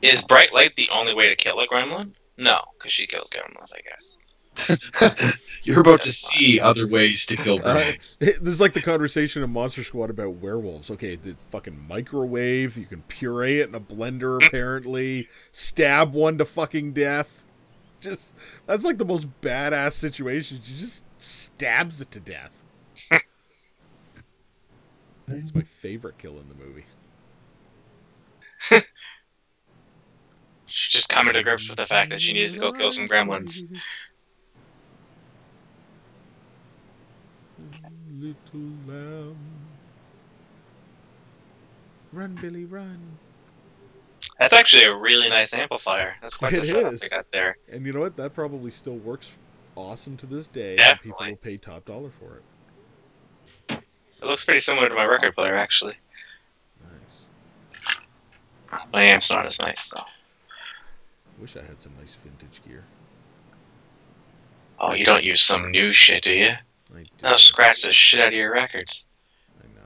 Is bright light the only way to kill a gremlin? No, because she kills gremlins, I guess. You're about to see other ways to kill gremlins. This is like the conversation in Monster Squad about werewolves. Okay, the fucking microwave. You can puree it in a blender. Apparently, stab one to fucking death. Just that's like the most badass situation. She just stabs it to death. That's mm-hmm. my favorite kill in the movie. She's just coming to grips with the fact that she needs to go kill some gremlins. Mm-hmm. Little lamb. Run, Billy, run. That's actually a really nice amplifier. That's quite It the setup is. they got there. And you know what? That probably still works awesome to this day. And people will pay top dollar for it. It looks pretty similar to my record player, actually. Nice. My amp's not as nice though. Wish I had some nice vintage gear. Oh, you don't use some new shit, do you? I do. I'll scratch the shit out of your records. I know.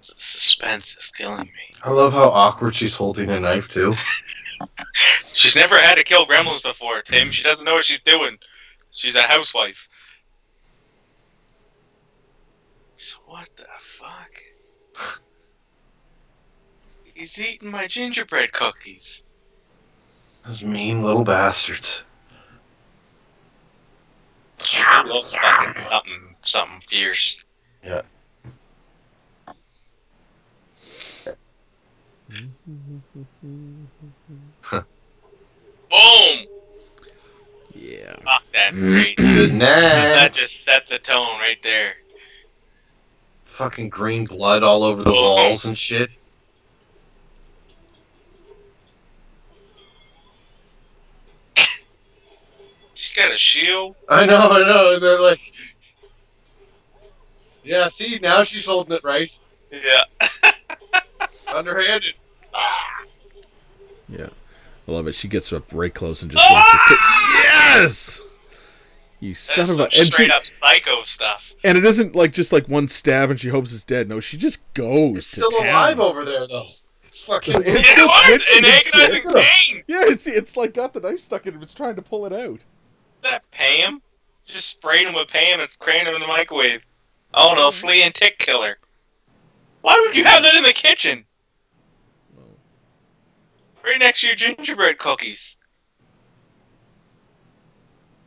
The suspense is killing me. I love how awkward she's holding a knife too. She's never had to kill gremlins before, Tim. She doesn't know what she's doing. She's a housewife. So what the fuck? He's eating my gingerbread cookies. Those mean little bastards. I fucking something, something fierce. Boom! yeah. Fuck that great. Good that just set the tone right there. Fucking green blood all over the walls and shit. Got a shield. I know, I know. And they're like, yeah. See, now she's holding it right, Yeah. underhanded. Yeah. I love it. She gets up right close and just wants to ta- Yes! You son of a some and she, straight up psycho stuff. and it isn't like just like one stab and she hopes it's dead. No, she just goes It's to still town. alive over there though. It's fucking. It's It still was twitching in and shit. agonizing pain. Yeah, it's it's like got the knife stuck in it. It's trying to pull it out. That Pam? Just sprayed him with Pam and craned him in the microwave. Oh no, mm-hmm. flea and tick killer. Why would you have that in the kitchen? Well, Right next to your gingerbread cookies.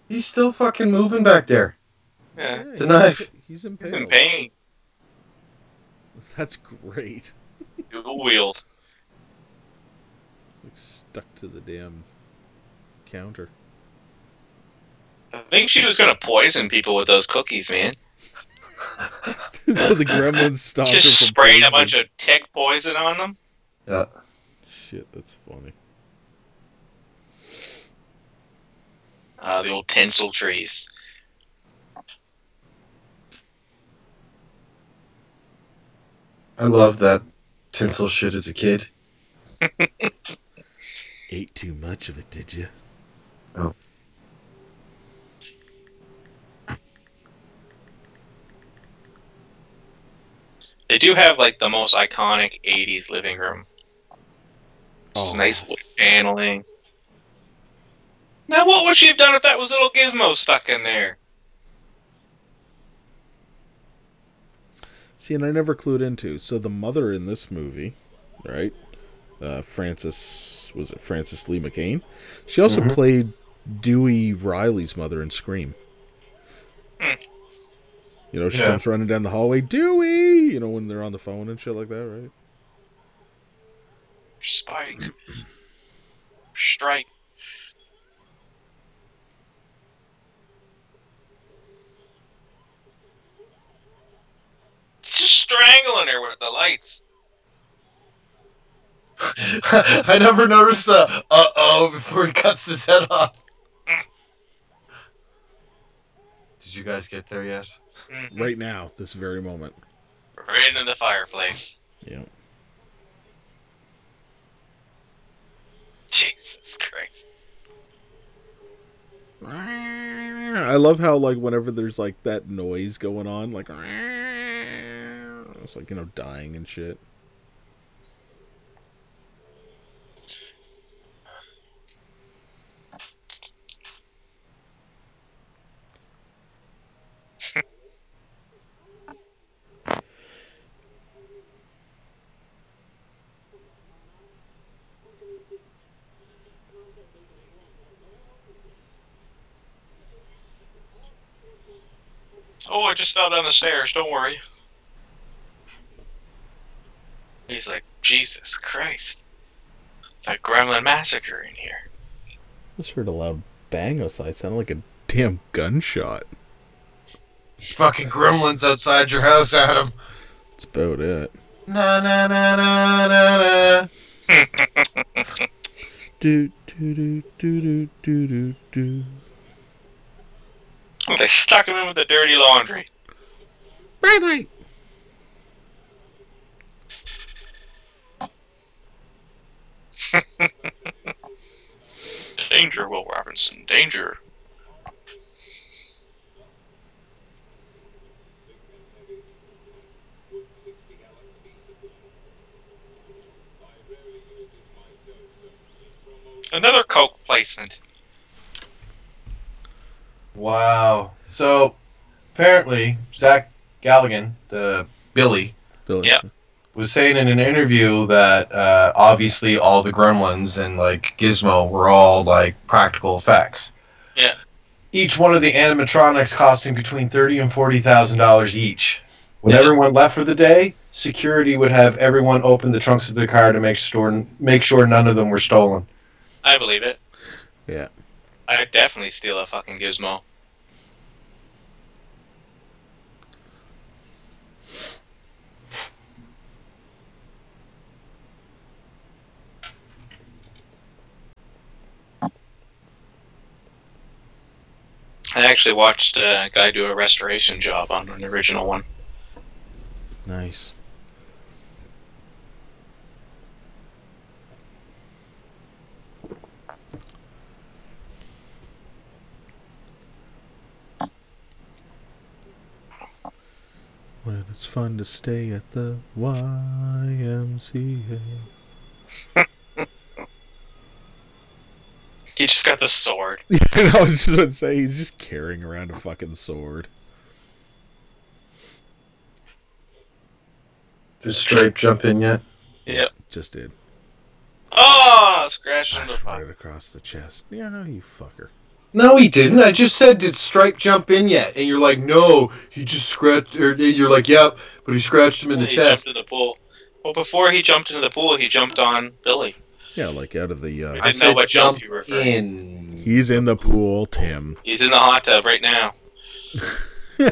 He's still fucking moving back there. Yeah. yeah, The knife. He's He's in pain. That's great. Dual wield. Like stuck to the damn counter. I think she was gonna poison people with those cookies, man. so the gremlins stopped her Just from sprayed a bunch of tick poison on them. Yeah. Shit, that's funny. Uh, the old tinsel trees. I love that tinsel shit as a kid. Ate too much of it, did you? They do have like the most iconic '80s living room. Oh, nice wood paneling. Now, what would she have done if that was little Gizmo stuck in there? See, and I never clued into. So the mother in this movie, right? Uh, Frances was it Frances Lee McCain? She also Mhm. played Dewey Riley's mother in Scream. Hmm. You know, she Yeah. comes running down the hallway, Dewey. You know, when they're on the phone and shit like that, right? Spike. Strike. Just strangling her with the lights. I never noticed the uh oh before he cuts his head off. Did you guys get there yet? Mhm. Right now, this very moment. Right into the fireplace. Yeah. Jesus Christ. I love how like whenever there's like that noise going on, like it's like you know dying and shit. Oh, I just fell down the stairs. Don't worry. He's like, Jesus Christ. It's a gremlin massacre in here. I Just heard a loud bang outside. Sounded like a damn gunshot. Fucking gremlins outside your house, Adam. That's about it. Na na na na na na. Do do do do do do do do. They stuck him in with the dirty laundry. Riley. Danger, Will Robinson. Danger. Another Coke placement. Wow. So apparently, Zach Galligan, the Billy, Billy. Yeah. was saying in an interview that uh, obviously all the gremlins and like Gizmo were all like practical effects. Yeah. Each one of the animatronics costing between thirty and forty thousand dollars each. When Yeah. everyone left for the day, security would have everyone open the trunks of their car to make sure make sure none of them were stolen. I believe it. Yeah. I'd definitely steal a fucking gizmo. I actually watched a guy do a restoration job on an original one. Nice. When it's fun to stay at the YMCA. He just got the sword. I was just gonna say, he's just carrying around a fucking sword. Did Stripe jump in yet? Yep. Just did. Ah, oh, scratched in the Slash right across the chest. Yeah, you fucker. No, he didn't. I just said, did Stripe jump in yet? And you're like, no, he just scratched. Or you're like, yep, but he scratched him in the he chest. jumped in the pool. Well, before he jumped into the pool, he jumped on Billy. Yeah, like out of the. Uh, I didn't I know what jump jump you were in. he's in the pool, Tim. He's in the hot tub right now.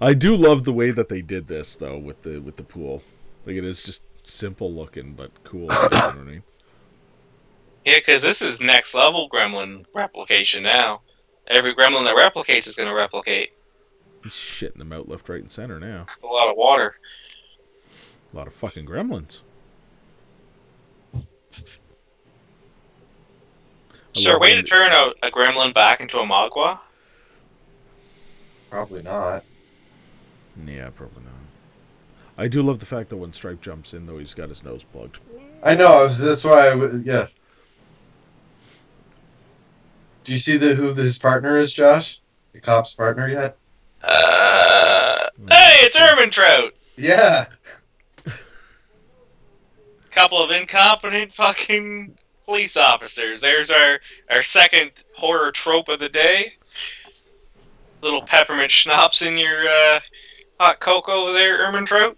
I do love the way that they did this though with the with the pool. Like it is just simple looking but cool. you know what I mean? Yeah, because this is next level gremlin replication now. Every gremlin that replicates is going to replicate. He's shitting them out left, right, and center now. A lot of water. A lot of fucking gremlins. I Is there a way to turn a, a gremlin back into a Mogwai? Probably not. Yeah, probably not. I do love the fact that when Stripe jumps in, though, he's got his nose plugged. I know. I was, that's why. I, w- yeah. Do you see the who his partner is, Josh? The cop's partner yet? Uh, hey, it's Ehrmantraut! Yeah. A couple of incompetent fucking police officers. There's our our second horror trope of the day. Little peppermint schnapps in your uh, hot cocoa there, Ehrmantraut.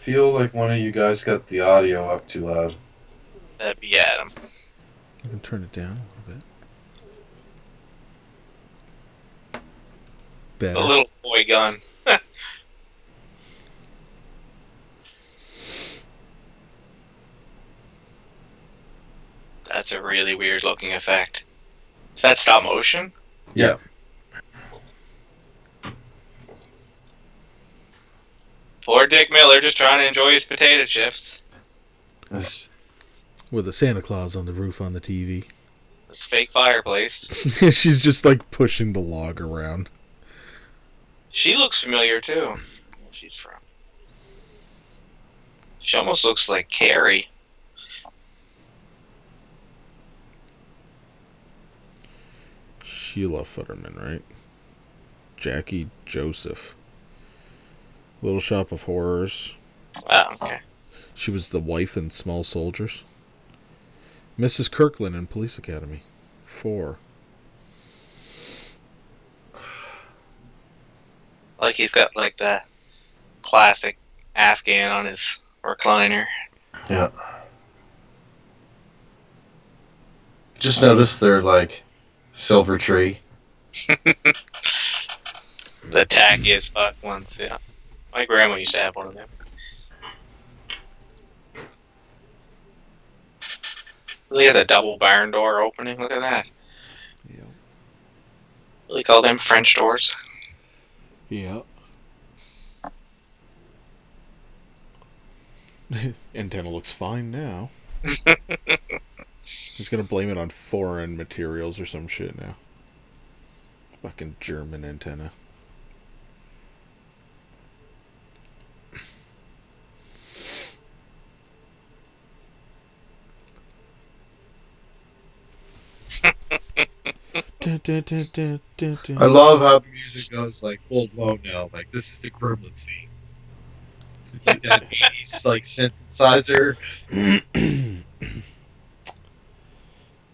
Feel like one of you guys got the audio up too loud. That'd be Adam. I can turn it down a little bit. Better. The little boy gun. That's a really weird looking effect. Is that stop motion? Yeah. Poor Dick Miller just trying to enjoy his potato chips. With a Santa Claus on the roof on the TV. This fake fireplace. She's just like pushing the log around. She looks familiar too. She's from? She almost looks like Carrie. Sheila Futterman, right? Jackie Joseph. Little Shop of Horrors. Wow. Okay. She was the wife in Small Soldiers. Mrs. Kirkland in Police Academy. Four. Like he's got like the classic Afghan on his recliner. Yeah. Just um, noticed they're like silver tree. The tackiest fuck ones. Yeah. My grandma used to have one of them. Look at the double barn door opening. Look at that. Yeah. They call them French doors. Yeah. Antenna looks fine now. He's gonna blame it on foreign materials or some shit now. Fucking German antenna. I love how the music goes like full blown now. Like this is the Gremlins theme. It's like that 80s like synthesizer.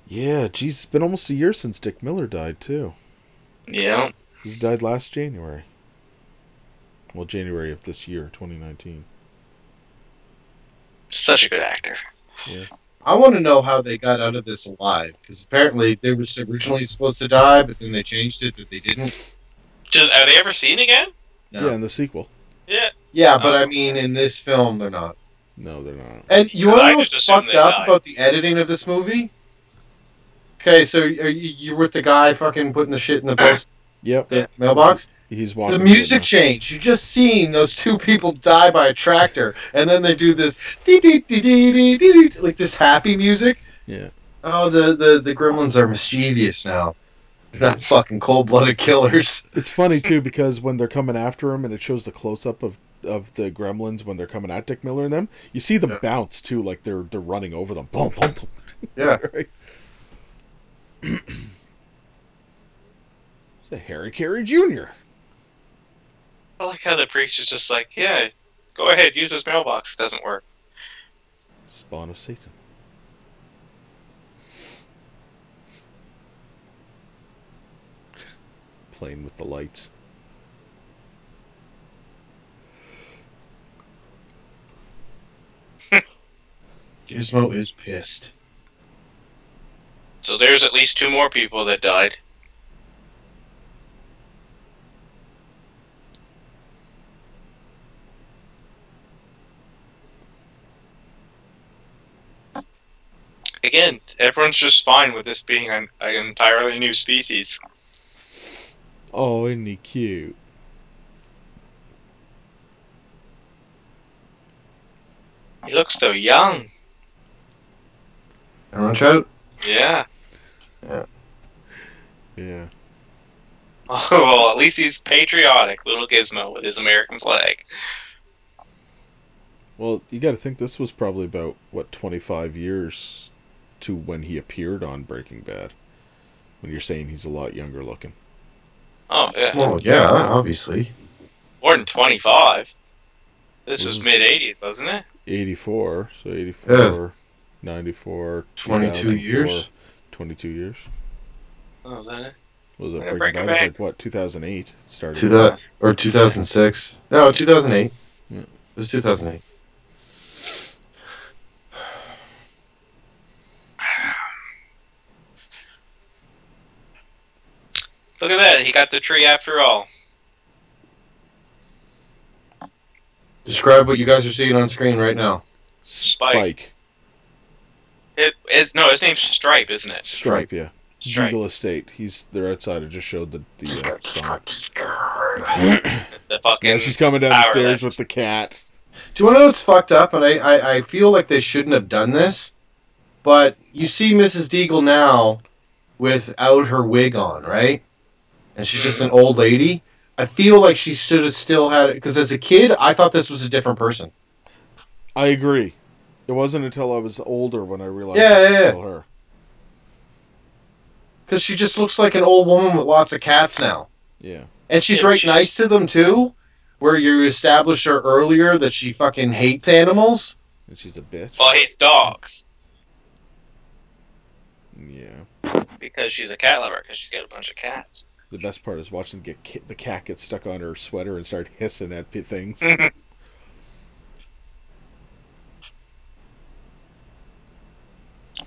yeah, geez, it's been almost a year since Dick Miller died too. Yeah. He died last January. Well, January of this year, 2019. Such a good actor. I want to know how they got out of this alive because apparently they were originally supposed to die, but then they changed it that they didn't. Just are they ever seen again? No. Yeah, in the sequel. Yeah. Yeah, but oh. I mean, in this film, they're not. No, they're not. And you Well, want to know what's fucked up died. about the editing of this movie? Okay, so are you, you're with the guy fucking putting the shit in the post Yep, the mailbox. He's walking. The music now. changed. You just seen those two people die by a tractor, and then they do this dee dee dee dee dee dee dee, like this happy music. Yeah. Oh, the the the gremlins are mischievous now. They're not fucking cold blooded killers. It's funny too because when they're coming after him and it shows the close up of of the gremlins when they're coming at Dick Miller and them, you see them Yeah. bounce too, like they're they're running over them. Boom, boom, boom. Yeah. Right. it's a Harry Carey Jr. I like how the priest is just like, yeah, go ahead, use this mailbox. It doesn't work. Spawn of Satan. Playing with the lights. Gizmo is pissed. So there's at least two more people that died. Again, everyone's just fine with this being an, an entirely new species. Oh, isn't he cute? He looks so young. Everyone shout. Yeah. Yeah. oh well, at least he's patriotic, little Gizmo with his American flag. Well, you got to think this was probably about what 25 years to when he appeared on Breaking Bad. When you're saying he's a lot younger looking. Oh yeah, Well, yeah, obviously. more than twenty five. This This was mid eighties, wasn't it? 84, so 84, 94, 22 years. 22 years. Oh, was that it? Was it Breaking Breaking Bad was like what 2008 started. To that or 2006. No, 2008. Yeah. It was 2008. Look at that. He got the tree after all. Describe what you guys are seeing on screen right now. Spike. Spike. It, it's, no, his name's Stripe, isn't it? Stripe, yeah. Stripe. Deagle Estate. He's they're outside. I just showed the the uh, song. The fucking. Yeah, she's coming down the stairs with the cat. Do you want to know what's fucked up? And I, I, I feel like they shouldn't have done this. But you see Mrs. Deagle now without her wig on, right? And she's just an old lady. I feel like she should have still had it. Because as a kid, I thought this was a different person. I agree. It wasn't until I was older when I realized Yeah, this was yeah, still her. Because she just looks like an old woman with lots of cats now. Yeah. And she's Yeah, right she's- nice to them, too. Where you established her earlier that she fucking hates animals. And she's a bitch. Well, I hate dogs Yeah. because she's a cat lover because she's got a bunch of cats. The best part is watching get ki- the cat get stuck on her sweater and start hissing at p- things. Mm-hmm.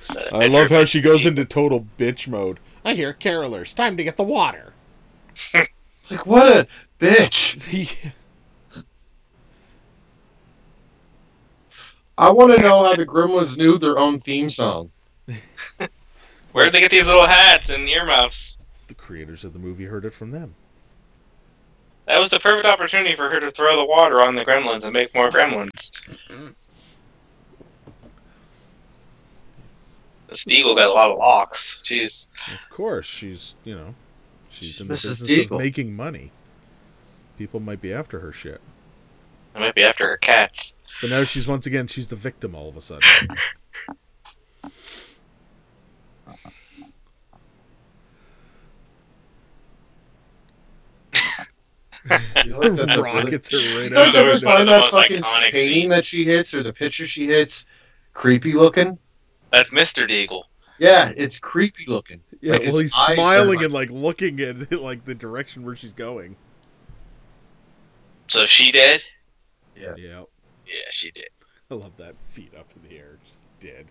So, I love how she goes into total bitch mode. I hear carolers. Time to get the water. Like, what a bitch. I want to know how the Gremlins knew their own theme song. Where'd they get these little hats and earmuffs? The creators of the movie heard it from them. That was the perfect opportunity for her to throw the water on the gremlins and make more gremlins. This Deagle got a lot of locks. She's Of course, she's you know, she's in the Mrs. business Deagle. of making money. People might be after her shit, I might be after her cats. but now she's once again she's the victim all of a sudden. You like that's a really- Rockets her right out ever the one find that fucking iconic painting scenes. that she hits or the picture she hits creepy looking? That's Mr. Deagle. Yeah, it's creepy looking. Yeah, Like, well, he's smiling like- and like looking at like the direction where she's going. So she did? Yeah, Yeah, she did. I love that feet up in the air, just dead.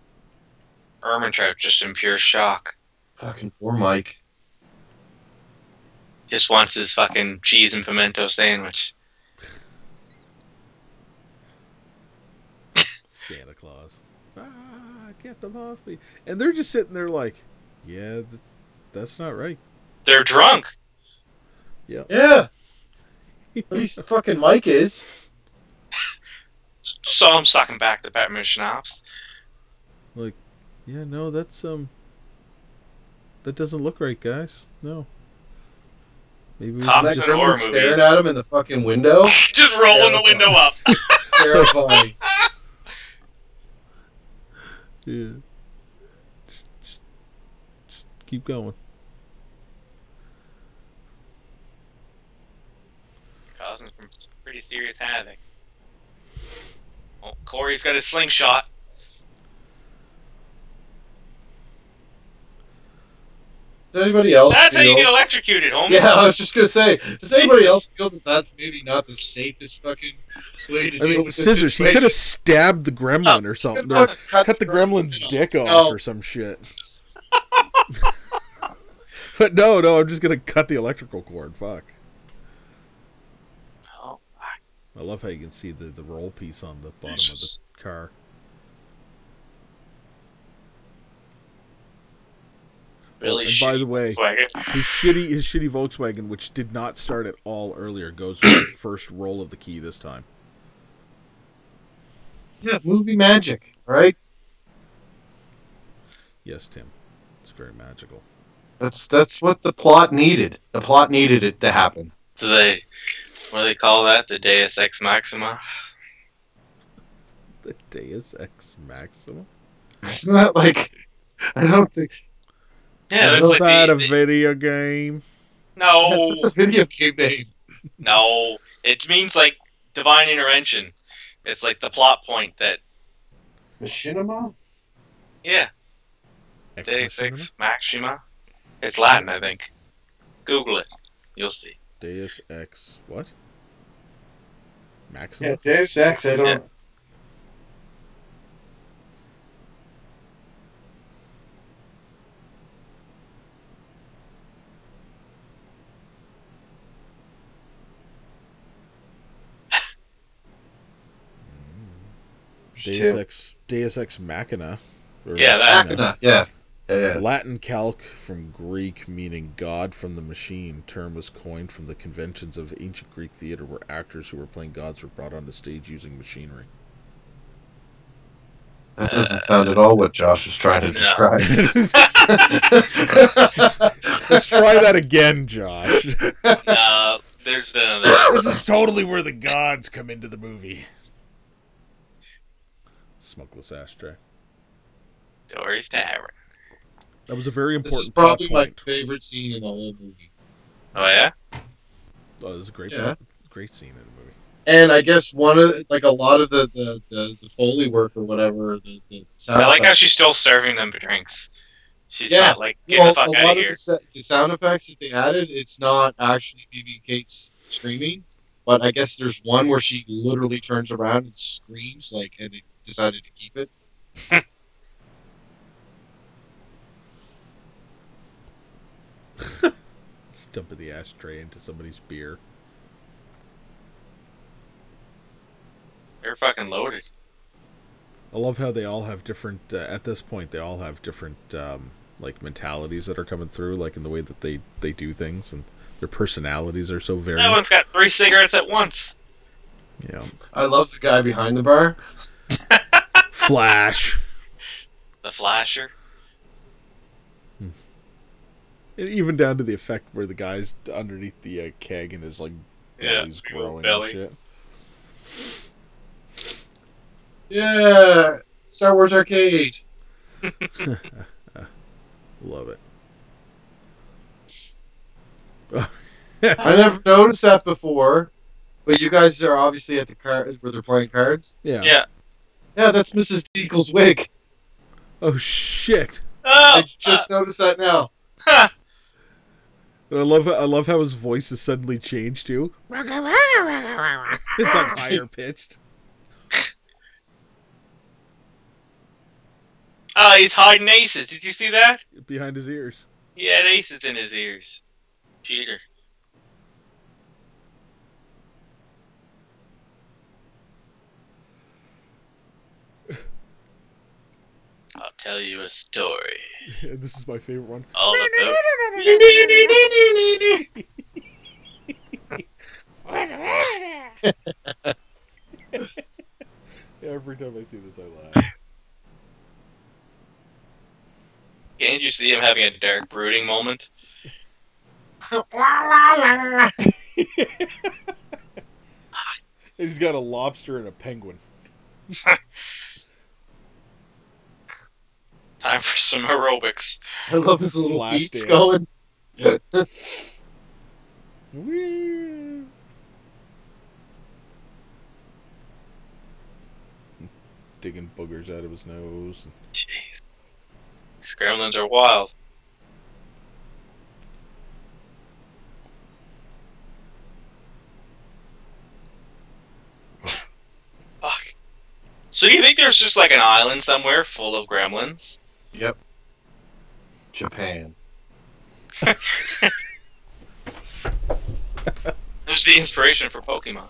Ehrmantraut just in pure shock. Fucking poor Mike. Just wants his fucking cheese and pimento sandwich. Santa Claus. Ah, get them off me! And they're just sitting there like, yeah, that's, that's not right. They're drunk. Yeah. Yeah. At least fucking Mike is. Saw him sucking back the Batman schnapps. Like, yeah, no, that's um, that doesn't look right, guys. No. Maybe we Cops should in just, horror Gremlin movies. staring at him in the fucking window. Just rolling the window up. Terrifying. yeah. Just, just, just keep going. Causing some pretty serious havoc. Oh, Corey's got his slingshot. Does anybody else That's how you feel? get electrocuted, homie. Yeah, I was just gonna say. Does anybody else feel that that's maybe not the safest fucking way to do it? I deal mean, with this scissors. He could have stabbed the gremlin or something. Or fucking cut the gremlin's dick off No. or some shit. but no, no, I'm just gonna cut the electrical cord. Fuck. Oh, I love how you can see the, the roll piece on the bottom of the car. Really and by the way, wagon. his shitty his shitty Volkswagen, which did not start at all earlier, goes with the first roll of the key this time. Yeah, movie magic, right? Yes, Tim. It's very magical. That's that's what the plot needed. The plot needed it to happen. Do they, what do they call that? The Deus Ex Maxima? the Deus Ex Maxima. Isn't that like? I don't think Yeah, Isn't like that the, a the- video game? no, that's a video game name. no. It means like divine intervention. It's like the plot point that Machinima? yeah, Ex Deus Ex Maxima. It's Latin, I think. Google it. You'll see. Deus Ex what? Maxima? Deus Ex. I don't. Yeah. Deus Ex Deus Ex Machina. or Yeah, that- Machina. Yeah. Yeah. Yeah. Latin calque from Greek meaning God from the machine. Term was coined from the conventions of ancient Greek theater where actors who were playing gods were brought onto stage using machinery. That doesn't sound at all what Josh was trying to describe. Let's try that again, Josh. Uh, there's the This is totally where the gods come into the movie. Smokeless ashtray. Dory Tavern. That was a very This is important plot probably my point. favorite scene in the whole movie. Oh yeah. Oh, this is a great, Yeah. great scene in the movie. And I guess one of like a lot of the the, the, the foley work or whatever the, the sound I like how she's still serving them drinks. She's Yeah. not like get well, the fuck a out lot of of here. the, the sound effects that they added, it's not actually Phoebe Cates' screaming, but I guess there's one where she literally turns around and screams, like, and they decided to keep it. Stumping the ashtray into somebody's beer. They're fucking loaded. I love how they all have different. Uh, at this point, they all have different um, like mentalities that are coming through, like in the way that they they do things, and their personalities are so varied. That one's got three cigarettes at once. Yeah. I love the guy behind the bar. Flash. The flasher. And even down to the effect where the guy's underneath the uh, keg and his like Yeah, belly's big old growing belly. and shit. Yeah, Star Wars Arcade. Love it. I never noticed that before, but you guys are obviously at the card where they're playing cards. Yeah. Yeah. Yeah, that's Mrs. Deagle's wig. Oh shit! Oh, I just noticed that now. uh, huh. I love I love how his voice has suddenly changed too. It's like higher pitched. Oh, he's hiding aces. Did you see that? behind his ears. He had aces in his ears. Cheater. I'll tell you a story. And this is my favorite one. All about Every time I see this, I laugh. Can't you see him having a dark brooding moment? And he's got a lobster and a penguin. Time for some aerobics. I love his little Flash feet dance. going. Digging boogers out of his nose. Jeez. These gremlins are wild. Fuck. So you think there's just like an island somewhere full of gremlins? Yep. Japan. There's the inspiration for Pokemon.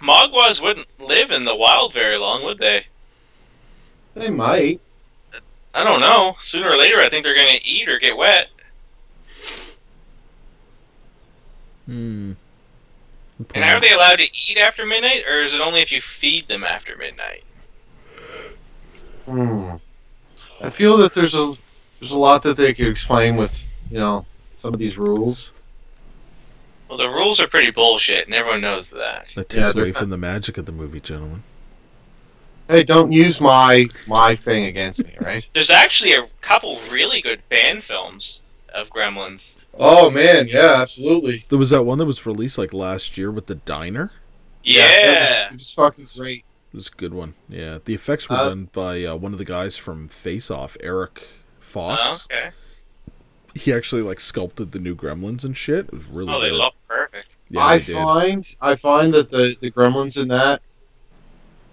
Mogwais wouldn't live in the wild very long, would they? They might. I don't know. Sooner or later, I think they're going to eat or get wet. Hmm. And are they allowed to eat after midnight, or is it only if you feed them after midnight? Hmm. I feel that there's a there's a lot that they could explain with you know some of these rules. Well, the rules are pretty bullshit, and everyone knows that. That takes they're away from the magic of the movie, gentlemen. Hey, don't use my my thing against me, right? There's actually a couple really good fan films of Gremlins. Oh man, yeah, absolutely. There was that one that was released like last year with the diner. Yeah. it was, it was fucking great. It was a good one. Yeah, the effects were Uh, done by uh, one of the guys from Face Off, Eric Oh, Fox. okay. He actually like sculpted the new Gremlins and shit. It was really. Oh, they good. look perfect. Yeah, I they did. find I find that the the gremlins in that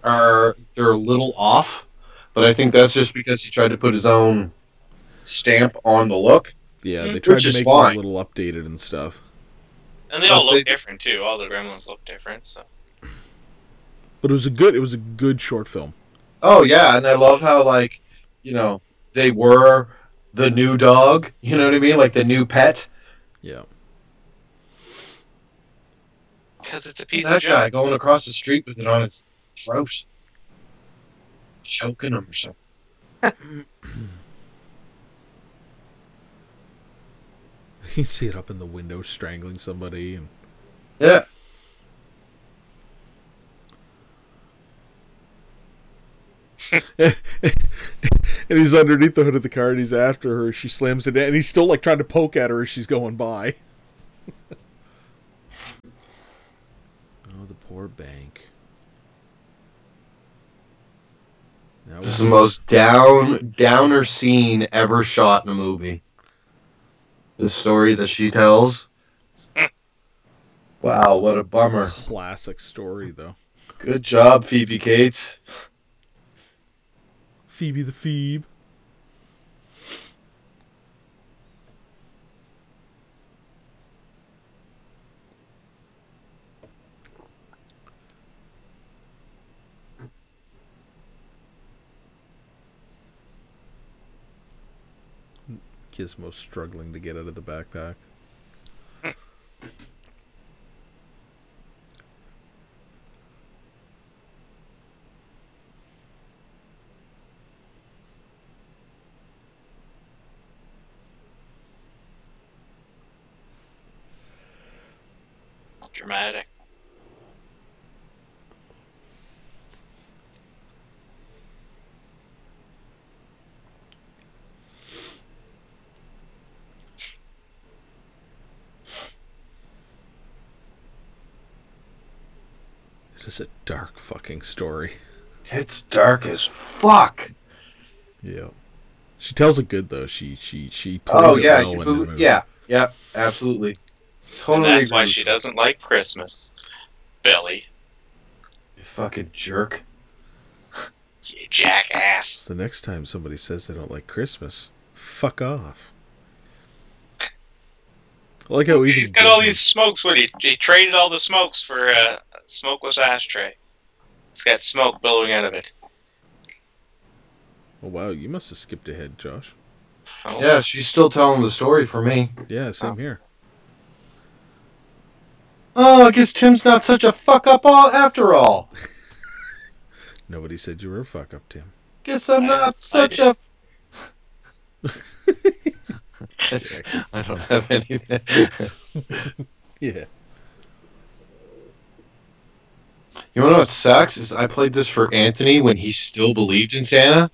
are they're a little off, but I think that's just because he tried to put his own stamp on the look. Yeah, they Mhm. tried Which to make it a little updated and stuff. And they all But look they- different too. All the Gremlins look different. So. But it was a good. It was a good short film. Oh yeah, and I love how like you know they were the new dog. You know what I mean? Like the new pet. Yeah. Because it's a piece that of guy junk. going across the street with it on his throat, choking him or something. You see it up in the window strangling somebody, and Yeah. and he's underneath the hood of the car and he's after her. She slams it in, and he's still like trying to poke at her as she's going by. oh, the poor bank. Now This is the most down downer scene ever shot in a movie. The story that she tells. wow, what a bummer. classic story, though. Good job, Phoebe Cates. Phoebe the Phoebe. Gizmo struggling to get out of the backpack. Dramatic. It is a dark fucking story. It's dark as fuck. Yeah. She tells it good though. She she she plays Oh it yeah, well you in the believe- movie. yeah, yeah, absolutely. And Totally that's why she doesn't like Christmas. Billy. You fucking jerk. You jackass. The next time somebody says they don't like Christmas, fuck off. I like how He's even got all these smokes with he. He traded all the smokes for a smokeless ashtray. It's got smoke billowing out of it. Oh wow, you must have skipped ahead, Josh. Oh, Yeah, she's still telling the story for me. Yeah, same oh. here. Oh, I guess Tim's not such a fuck up all after all. Nobody said you were a fuck up, Tim. Guess I'm not I such did. a. I don't have anything. Yeah. You wanna know what sucks? Is I played this for Anthony when he still believed in Santa,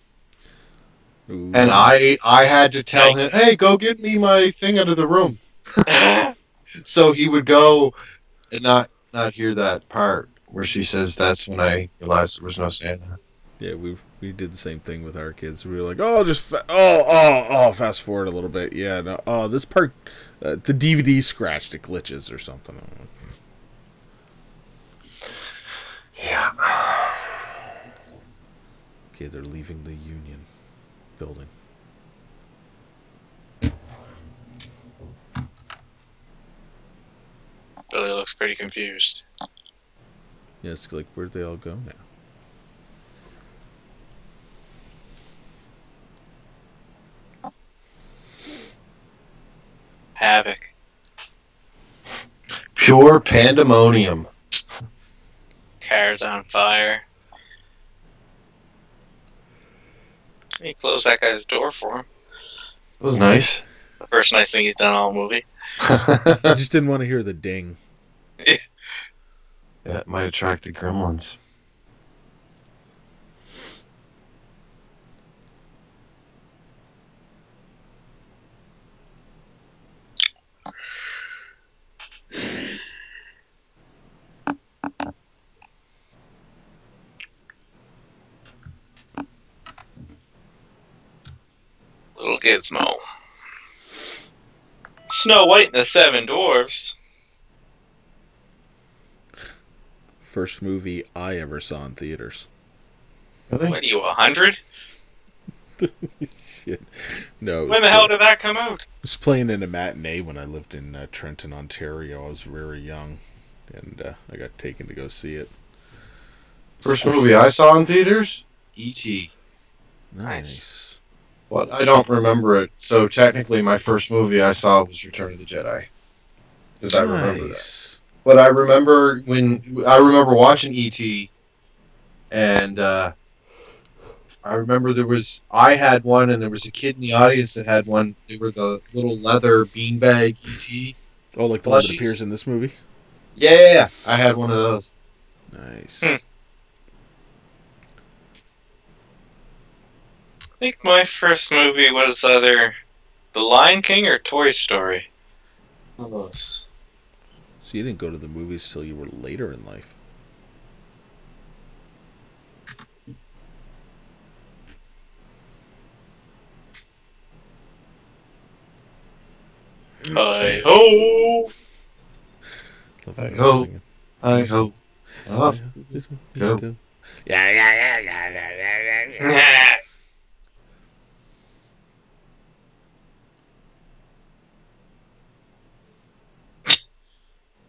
Ooh. and I I had to tell him, "Hey, go get me my thing out of the room." So he would go and not not hear that part where she says, "That's when I realized there was no Santa." Yeah, we we did the same thing with our kids. We were like, oh, just fa- oh oh oh, fast forward a little bit. Yeah, no, oh, this part, uh, the DVD scratched, it glitches or something. Yeah. Okay, they're leaving the Union building. Billy looks pretty confused. Yeah, it's like where'd they all go now? Havoc. Pure pandemonium. Car's on fire. He closed that guy's door for him. It was nice. The first nice thing he's done all movie. I just didn't want to hear the ding. Yeah, it might attract the gremlins. Little Gizmo. Snow White and the Seven Dwarfs. First movie I ever saw in theaters. Really? What are you, a hundred? Shit. No. When the hell did that come out? It was playing in a matinee when I lived in uh, Trenton, Ontario. I was very young, and uh, I got taken to go see it. First Especially- movie I saw in theaters? E.T. Nice. But I don't remember it. So technically, my first movie I saw was Return of the Jedi. Because I remember that. But I remember when I remember watching ET, and uh, I remember there was I had one, and there was a kid in the audience that had one. They were the little leather beanbag ET. Oh, like the one that appears in this movie. Yeah, yeah, yeah. I had one of those. Nice. Hmm. I think my first movie was either The Lion King or Toy Story. One of those. So you didn't go to the movies till you were later in life. Hi ho! I how hope. I hope. Oh, Go. Go. Yeah, yeah, yeah, yeah, yeah, yeah, yeah,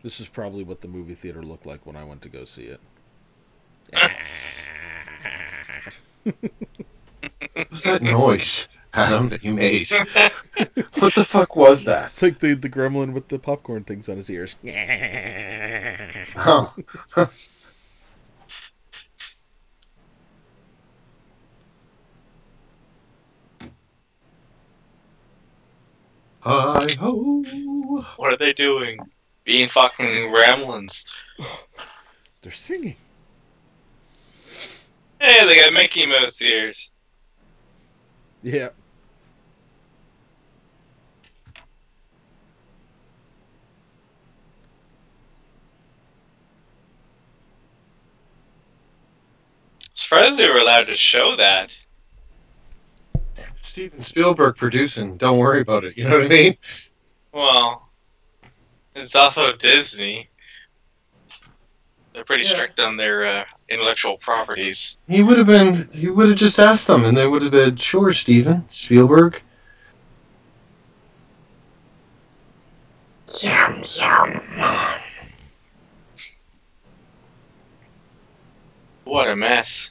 This is probably what the movie theater looked like when I went to go see it. what was that noise, Adam, that you made? what the fuck was that? It's like the, the gremlin with the popcorn things on his ears. Oh. Hi ho. What are they doing? Being fucking gremlins. They're singing. Hey, they got Mickey Mouse ears. Yeah. Surprised they were allowed to show that. Steven Spielberg producing. Don't worry about it. You know what I mean? Well, it's also Disney. They're pretty Yeah. strict on their uh, intellectual properties. He would have been. He would have just asked them, and they would have been sure. Steven Spielberg. Yum yum. What a mess.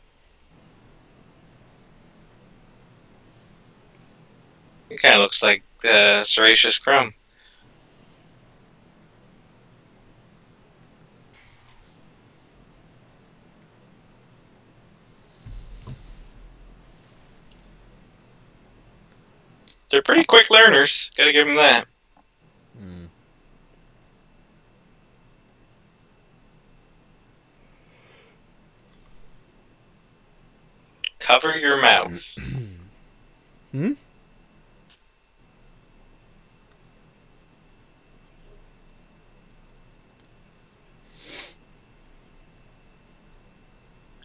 It kind of looks like uh, Serracious Crumb. They're pretty quick learners. Gotta give them that. Mm. Cover your mouth. Hmm?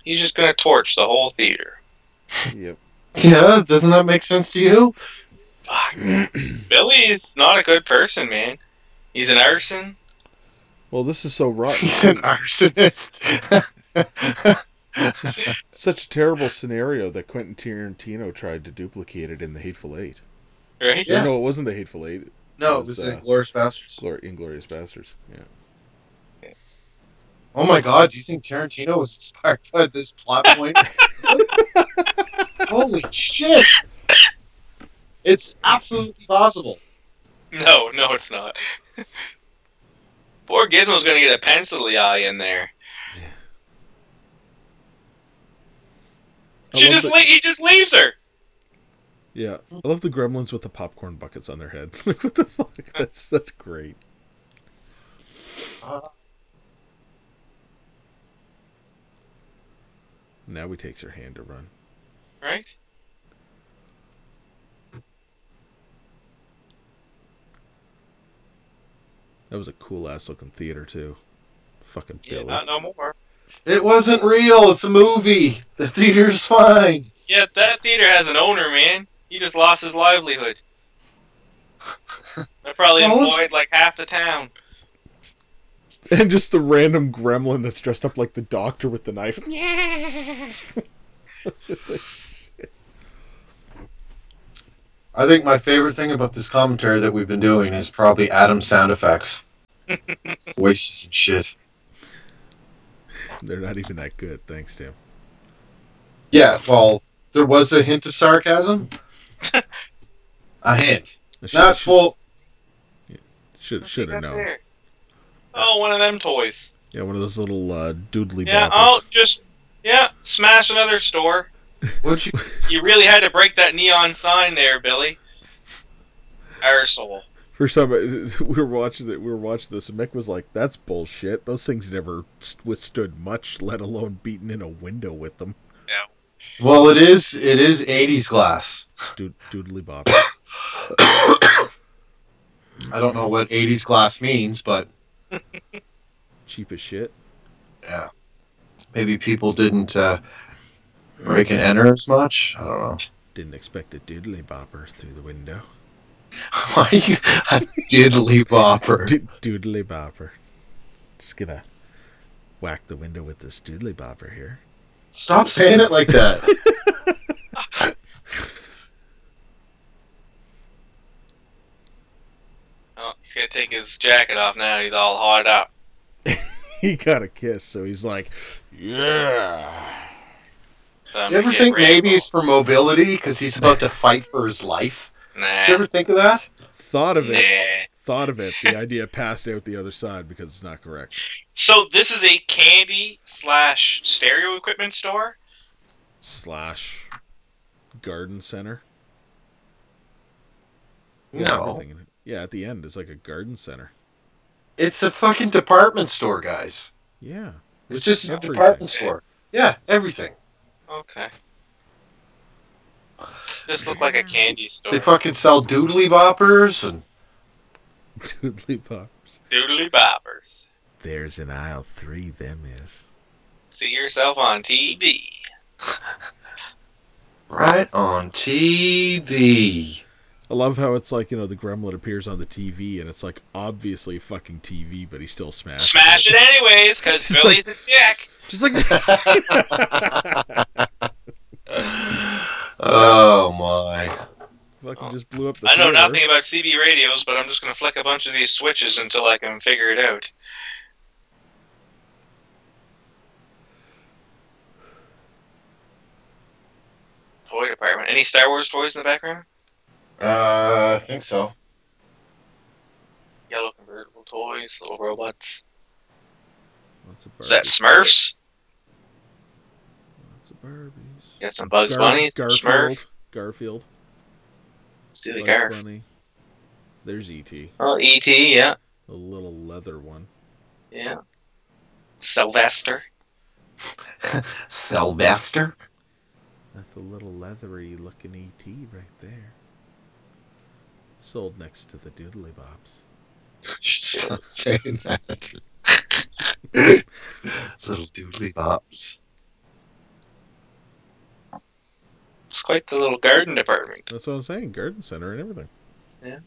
He's just gonna torch the whole theater. Yep. Yeah, doesn't that make sense to you? Fuck. Billy is not a good person, man. He's an arson. Well, this is so rotten. He's an arsonist. Such a terrible scenario that Quentin Tarantino tried to duplicate it in The Hateful Eight. Right? Yeah. Or no, it wasn't The Hateful Eight. no, Was, this uh, is Glorious Bastards. Glor- Inglourious Basterds. Yeah. Oh my god, do you think Tarantino was inspired by this plot point? Holy shit! It's absolutely possible. No, no, it's not. Poor Gizmo's gonna get a pencil eye in there. I She just that- le- he just leaves her. Yeah, I love the gremlins with the popcorn buckets on their head. like what the fuck? That's that's great. Uh-huh. Now he takes her hand to run. Right? That was a cool ass looking theater too. Fucking Yeah, Billy. not no more. It wasn't real. It's a movie. The theater's fine. Yeah, that theater has an owner, man. He just lost his livelihood. They probably employed like half the town. And just the random gremlin that's dressed up like the doctor with the knife. Yeah. I think my favorite thing about this commentary that we've been doing is probably Adam's sound effects. Voices and shit. They're not even that good, thanks Tim. Yeah, well, there was a hint of sarcasm. a hint. Not full. Should should have known. there? Oh, one of them toys. Yeah, one of those little uh, doodly Yeah. boppers. Oh, just yeah. Smash another store. What'd you? You really had to break that neon sign there, Billy. Arsehole. First time we were watching it, we were watching this, and Mick was like, "That's bullshit. Those things never withstood much, let alone beating in a window with them." Yeah. Well, it is. It is '80s glass. Dood, doodly bop. I don't know what '80s glass means, but Cheap as shit. yeah, maybe people didn't uh, break and enter as much. I don't know. Didn't expect a doodly bopper through the window. Why are you a diddly bopper? Do- doodly bopper. Just gonna whack the window with this doodly bopper here. Stop saying it like that. Oh, he's gonna take his jacket off now. He's all hard up. he got a kiss, so he's like, "Yeah." Time You ever get think maybe it's for mobility because he's about to fight for his life? Nah. Did you ever think of that? Thought of it. Nah. Thought of it. The idea passed out the other side because it's not correct. So this is a candy slash stereo equipment store. Slash garden center. No, Everything. Yeah, at the end it's like a garden center. it's a fucking department store, guys. Yeah. It's just a Everything. department store. Yeah, everything. Okay. This look like a candy store. They fucking sell doodly boppers and Doodly boppers. Doodly boppers. There's an aisle three, them is. See yourself on TV. right on TV. I love how it's like, you know, the gremlin appears on the TV and it's like obviously fucking TV, but he still smashes Smash it anyways, because Just Billy's a dick. Just like oh my. fucking just blew up the I know theater. nothing about CB radios, but I'm just gonna flick a bunch of these switches until I can figure it out. Toy department. Any Star Wars toys in the background? Uh, I think so. Yellow convertible toys, little robots. Lots of Is that Smurfs? Lots of Barbies. Got some Bugs Gar- Bunny, Garfield. Smurf. Garfield. See the Bugs car. Bunny. There's E.T. Oh, E.T. Yeah, A little leather one. yeah. Sylvester. Sylvester? That's a little leathery looking E.T. right there. Sold next to the Doodly Bops. Stop saying that. Little doodly bops. It's quite the little garden department. That's what I'm saying. Garden center and everything. Yeah.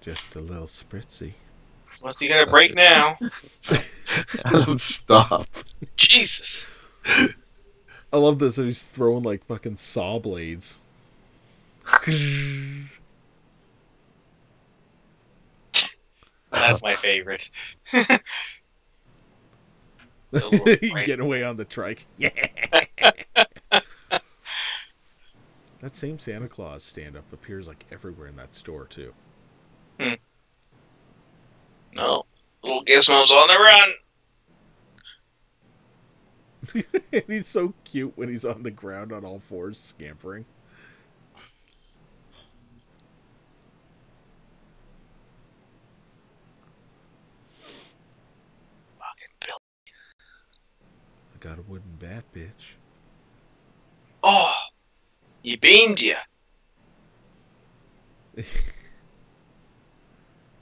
Just a little spritzy. What's he gonna break now? Adam, stop. Jesus. I love this. He's throwing like fucking saw blades. That's my favorite. The little break. Getting away on the trike. Yeah. that same Santa Claus stand up appears like everywhere in that store too. Hmm. No. Little Gizmo's on the run. and he's so cute when he's on the ground on all fours scampering. Got a wooden bat, bitch. Oh, you beamed you.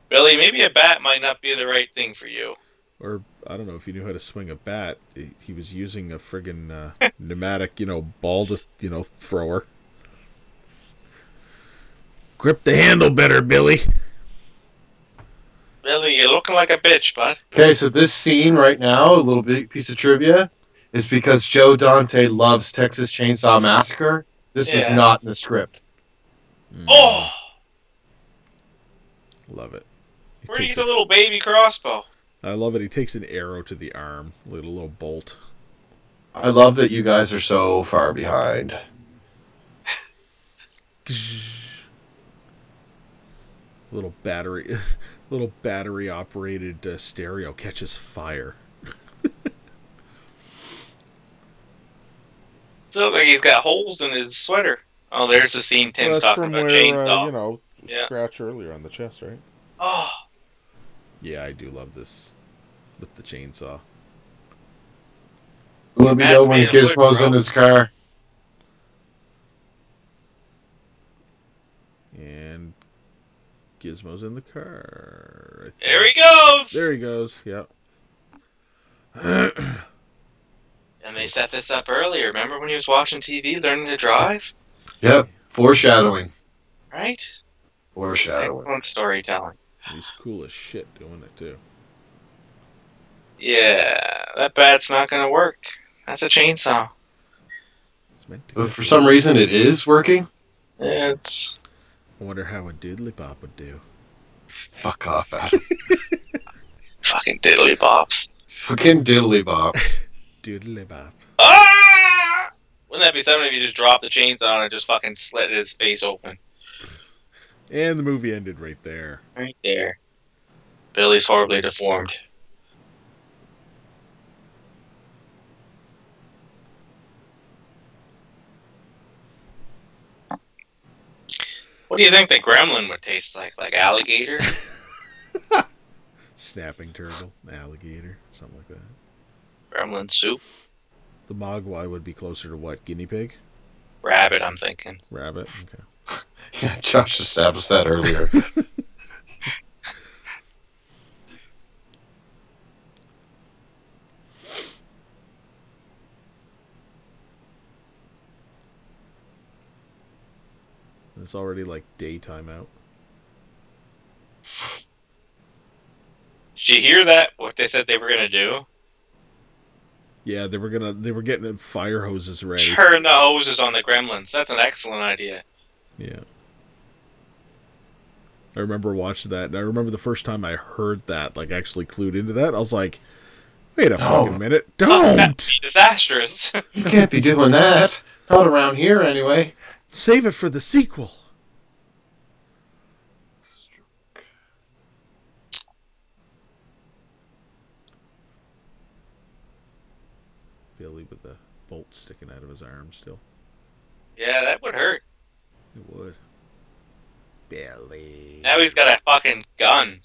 Billy, maybe a bat might not be the right thing for you. Or I don't know if you knew how to swing a bat. He, he was using a friggin' uh, pneumatic, you know, ball to, you know, thrower. Grip the handle better, Billy. Billy, you're looking like a bitch, bud. Okay, so this scene right now, a little big piece of trivia, is because Joe Dante loves Texas Chainsaw Massacre. This was not in the script. Mm, Oh, love it. He where do you get a- the little baby crossbow? I love it. He takes an arrow to the arm, little little bolt. I love that you guys are so far behind. Little battery, little battery operated uh, stereo catches fire. Still like he's got holes in his sweater. Oh, there's the scene Tim's talking about chainsaw. Uh, you know, Yeah. scratch earlier on the chest, right? Oh, Yeah, I do love this with the chainsaw. Let me know when Gizmo's in his car. And Gizmo's in the car. There he goes. There he goes. Yep. And they set this up earlier. Remember when he was watching TV, learning to drive? Yep, foreshadowing. Right? Foreshadowing. Excellent storytelling. He's cool as shit doing it too. Yeah, that bat's not gonna work. That's a chainsaw. It's meant to. But for some reason, it is working. Yeah, it's I wonder how a diddly bop would do. Fuck off, Adam. fucking diddly bops. Fucking diddly bop. Diddly bop. Ah! Wouldn't that be something if you just dropped the chainsaw and just fucking slit his face open? And the movie ended right there. Right there. Billy's horribly deformed. What do you think the gremlin would taste like? Like alligator? Snapping turtle, alligator, something like that. Gremlin soup? The mogwai would be closer to what? Guinea pig? Rabbit, I'm thinking. Rabbit? Okay. Yeah, Josh established that earlier. It's already like daytime out. Did you hear that? What they said they were gonna do? Yeah, they were gonna they were getting fire hoses ready. Turn the hoses on the gremlins. That's an excellent idea. Yeah. I remember watching that, and I remember the first time I heard that, like actually clued into that. I was like, "Wait a No. fucking minute! Oh, that'd Don't be disastrous. you can't be doing that. Not around here, anyway. save it for the sequel." Billy with the bolt sticking out of his arm still. yeah, that would hurt. It would. Billy. Now he's got a fucking gun.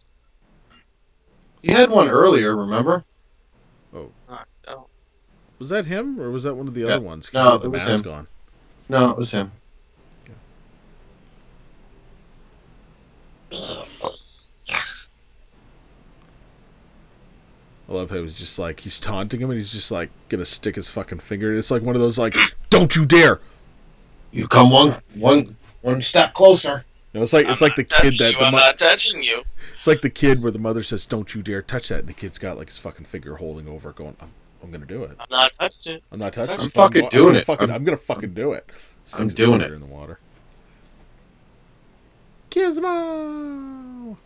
He had one earlier, remember? Oh, Was that him, or was that one of the Yeah. other ones? No, he it was him. on. No, it was him. I love how he's just like he's taunting him, and he's just like gonna stick his fucking finger. It's like one of those like, "Don't you dare!" You come one, one, one step closer. No, it's like it's like the kid that you, the I'm mo- not touching you. it's like the kid where the mother says, "Don't you dare touch that," and the kid's got like his fucking finger holding over, going, "I'm, I'm gonna do it. I'm not touching it. I'm not touching I'm it. but fucking go- doing gonna it. Fucking, I'm- I'm, gonna fucking do it." Sticks I'm his doing it. in the water. Gizmo.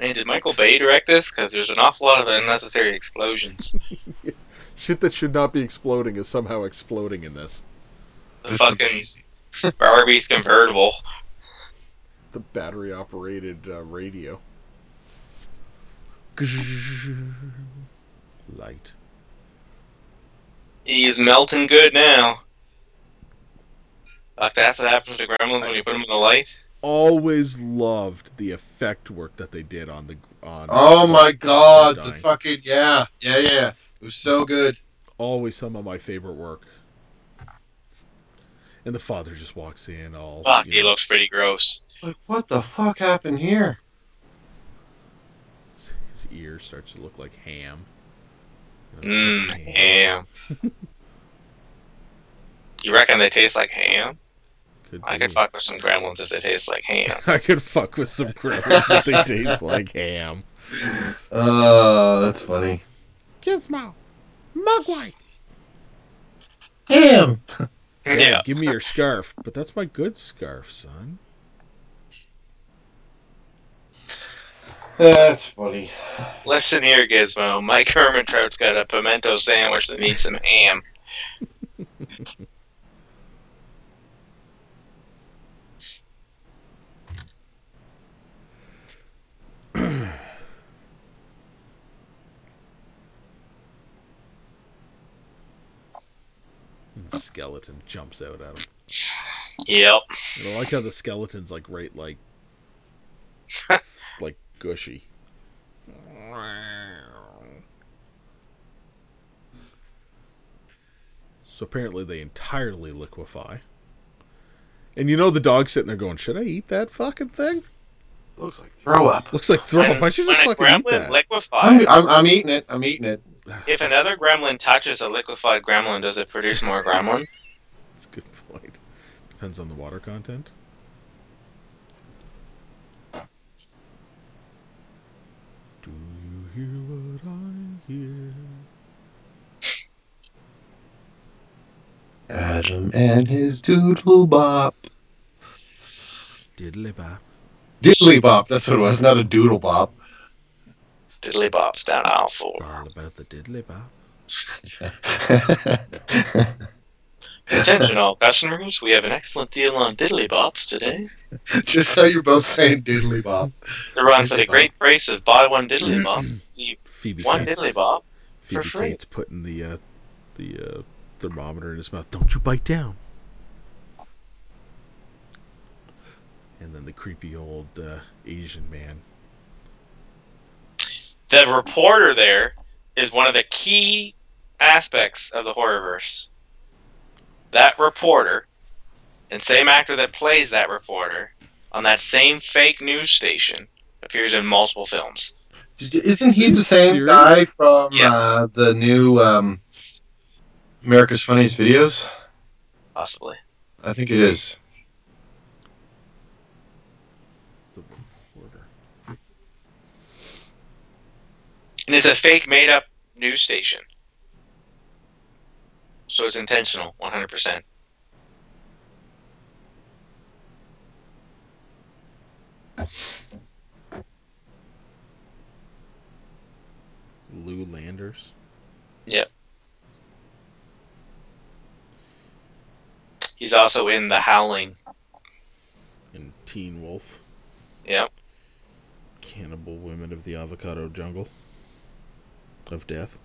Man, did Michael Bay direct this? Because there's an awful lot of unnecessary explosions. Shit that should not be exploding is somehow exploding in this. The It's fucking amazing. Barbie's convertible. The battery operated uh, radio. light. He's melting good now. Fuck, that's what happens to gremlins when you put them in the light. Always loved the effect work that they did on the on. Oh my god, the fucking yeah, yeah, yeah. It was so good. Always some of my favorite work. And the father just walks in all. Fuck, he know, looks pretty gross. Like, what the fuck happened here? his his ear starts to look like ham. You know, Mmm, cooked ham. you reckon they taste like ham? Could I be. could fuck with some gremlins if they taste like ham. I could fuck with some gremlins if they taste like ham. Oh, that's funny. Gizmo, Mogwai. Ham. yeah. Give me your scarf, but that's my good scarf, son. That's funny. Listen here, Gizmo. Mike Ehrmantraut's got a pimento sandwich that needs some ham. Skeleton jumps out at him. Yep. And I like how the skeleton's like right like like gushy. So apparently they entirely liquefy. And you know the dog's sitting there going, Should I eat that fucking thing? Looks like throw up. Looks like throw up. I should just when a fucking eat that. liquefies, I'm, I'm, I'm eating it. I'm eating it. if another gremlin touches a liquefied gremlin, does it produce more gremlin? That's a good point. Depends on the water content. Do you hear what I hear? Adam and his doodle bop. Diddly bop. Diddly bop. That's what it was. Not a doodle bop. Diddly bops down aisle four. It's all about the diddly bop. Attention all customers, we have an excellent deal on diddly bops today. Just how you're both saying diddly bop. They're run for the great price of buy one diddly bop, Phoebe one Cates. diddly bop. Phoebe for free. Cates putting the uh, the uh, thermometer in his mouth. Don't you bite down. And then the creepy old uh, Asian man. The reporter there is one of the key aspects of the horrorverse. That reporter, and same actor that plays that reporter, on that same fake news station, appears in multiple films. Isn't he the same Serious? guy from Yeah. uh, the new um, America's Funniest Videos? Possibly. I think it is. And it's a fake made up news station. So it's intentional, 100%. Lou Landers. Yep. He's also in The Howling. and Teen Wolf. Yep. Cannibal Women of the Avocado Jungle. Of Death.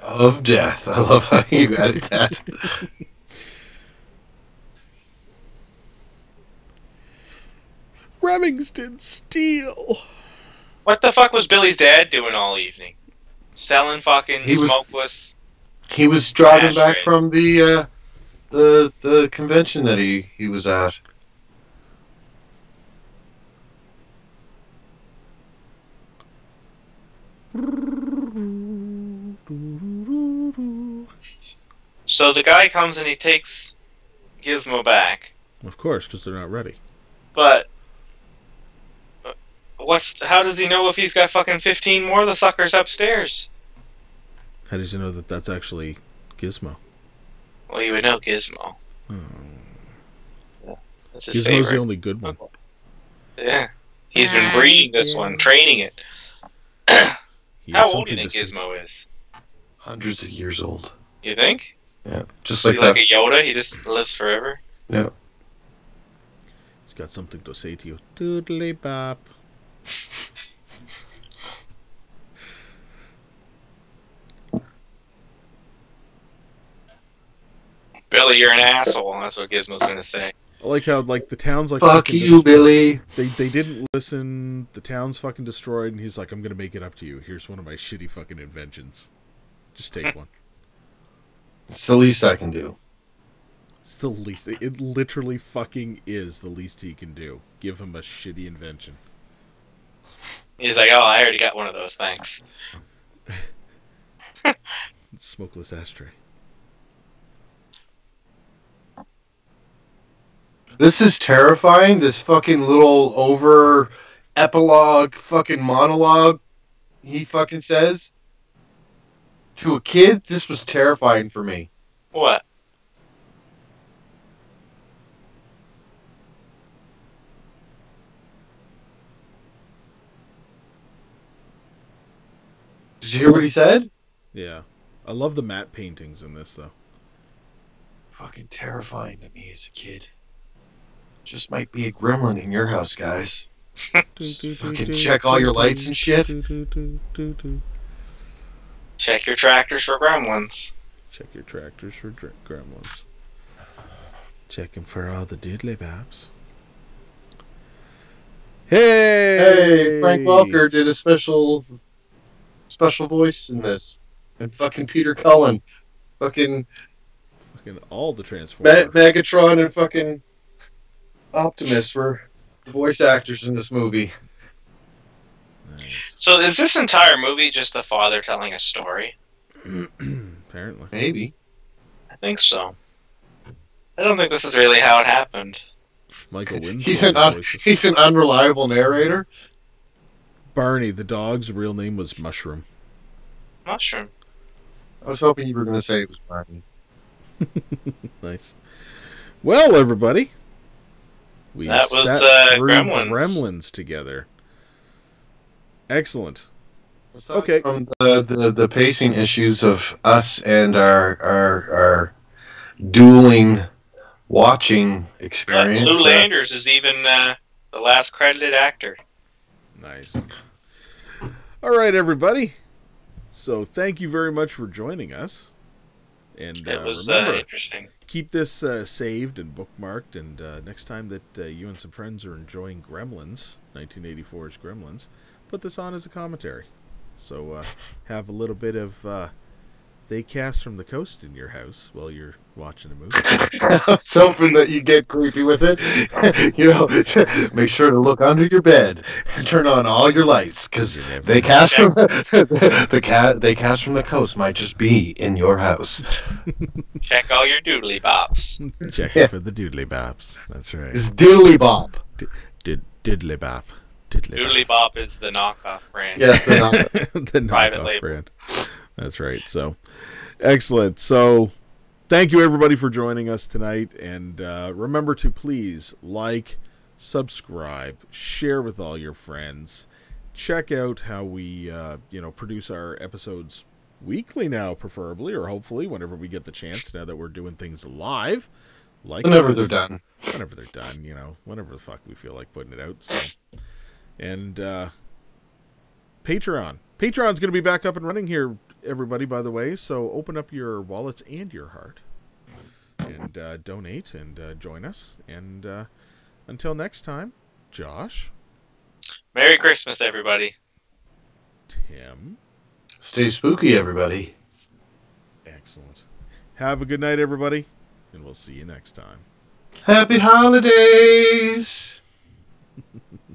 Of death. I love how you added that. Remington Steele. What the fuck was Billy's dad doing all evening? Selling fucking He was- smokeless. He was driving back from the uh, the the convention that he he was at. So the guy comes and he takes Gizmo back, Of course, because they're not ready. but uh, what's how does he know if he's got fucking 15 more of the suckers upstairs? How does he know that that's actually Gizmo? Well, you would know Gizmo. Oh. That's Gizmo's favorite. the only good one. Yeah. He's been breeding this one, training it. He How old do you think Gizmo is? Hundreds of years old. You think? Yeah, just like that. Like a Yoda, he just lives forever. Yeah. He's got something to say to you. Doodly bop. Billy, you're an asshole. That's what Gizmo's gonna say. I like how like the town's like Fuck you, destroyed. Billy. They they didn't listen. The town's fucking destroyed, and he's like, "I'm gonna make it up to you. Here's one of my shitty fucking inventions. Just take one." It's the least I can do. It's the least. It literally fucking is the least he can do. Give him a shitty invention. He's like, oh, I already got one of those. Thanks. Smokeless ashtray. This is terrifying. This fucking little over epilogue fucking monologue he fucking says to a kid. This was terrifying for me. What? Did you hear what he said? Yeah, I love the matte paintings in this though. Fucking terrifying to me as a kid. Just might be a gremlin in your house, guys. Fucking check all your lights and shit. Check your tractors for gremlins. Check your tractors for dr- gremlins. Checking for all the diddly baps. Hey! Hey, Frank Welker did a special special voice in this. And fucking Peter Cullen. Fucking Fucking all the Ma- Transformers. Megatron and fucking Optimus were the voice actors in this movie. Nice. So is this entire movie just the father telling a story? Apparently. Maybe. I think so. I don't think this is really how it happened. Michael Winslow. He's an un- he's an unreliable narrator. Barney, the dog's real name was Mushroom. Mushroom. I was hoping you were going to say it was Barney. Nice. Well, everybody, we That was, sat uh, through Gremlins. Gremlins together. Excellent. Aside Okay. From the, the, the pacing issues of us and our our, our dueling watching Uh, experience. Lou uh, Landers is even uh, the last credited actor. Nice. All right, everybody. So thank you very much for joining us. And It uh, was uh, remember, interesting. Keep this uh, saved and bookmarked. And uh, next time that uh, you and some friends are enjoying Gremlins, 1984's Gremlins, put this on as a commentary. So uh, have a little bit of uh, they cast from the coast in your house while you're watching a movie. Something that you get creepy with it. you know, make sure to look under your bed and turn on all your lights because they cast from the, the cat they cast from the coast might just be in your house. Check all your doodly bops. Checking Yeah. for the doodly bops. That's right. It's diddly bop. Did diddly bop. Diddly bop. Doodly bop is the knockoff brand. Yes, they're the knockoff brand. That's right. So, excellent. So, thank you everybody for joining us tonight, and uh, remember to please like, subscribe, share with all your friends. Check out how we, uh, you know, produce our episodes weekly now, preferably or hopefully whenever we get the chance. Now that we're doing things live, like Whenever they're done. whenever they're done, you know, whenever the fuck we feel like putting it out. So, and uh, Patreon, Patreon's going to be back up and running here, everybody. By the way, so open up your wallets and your heart, and uh, donate and uh, join us. And uh, until next time, Josh, Merry Christmas, everybody. Tim, Stay spooky, everybody. excellent. Have a good night, everybody, and we'll see you next time. Happy holidays.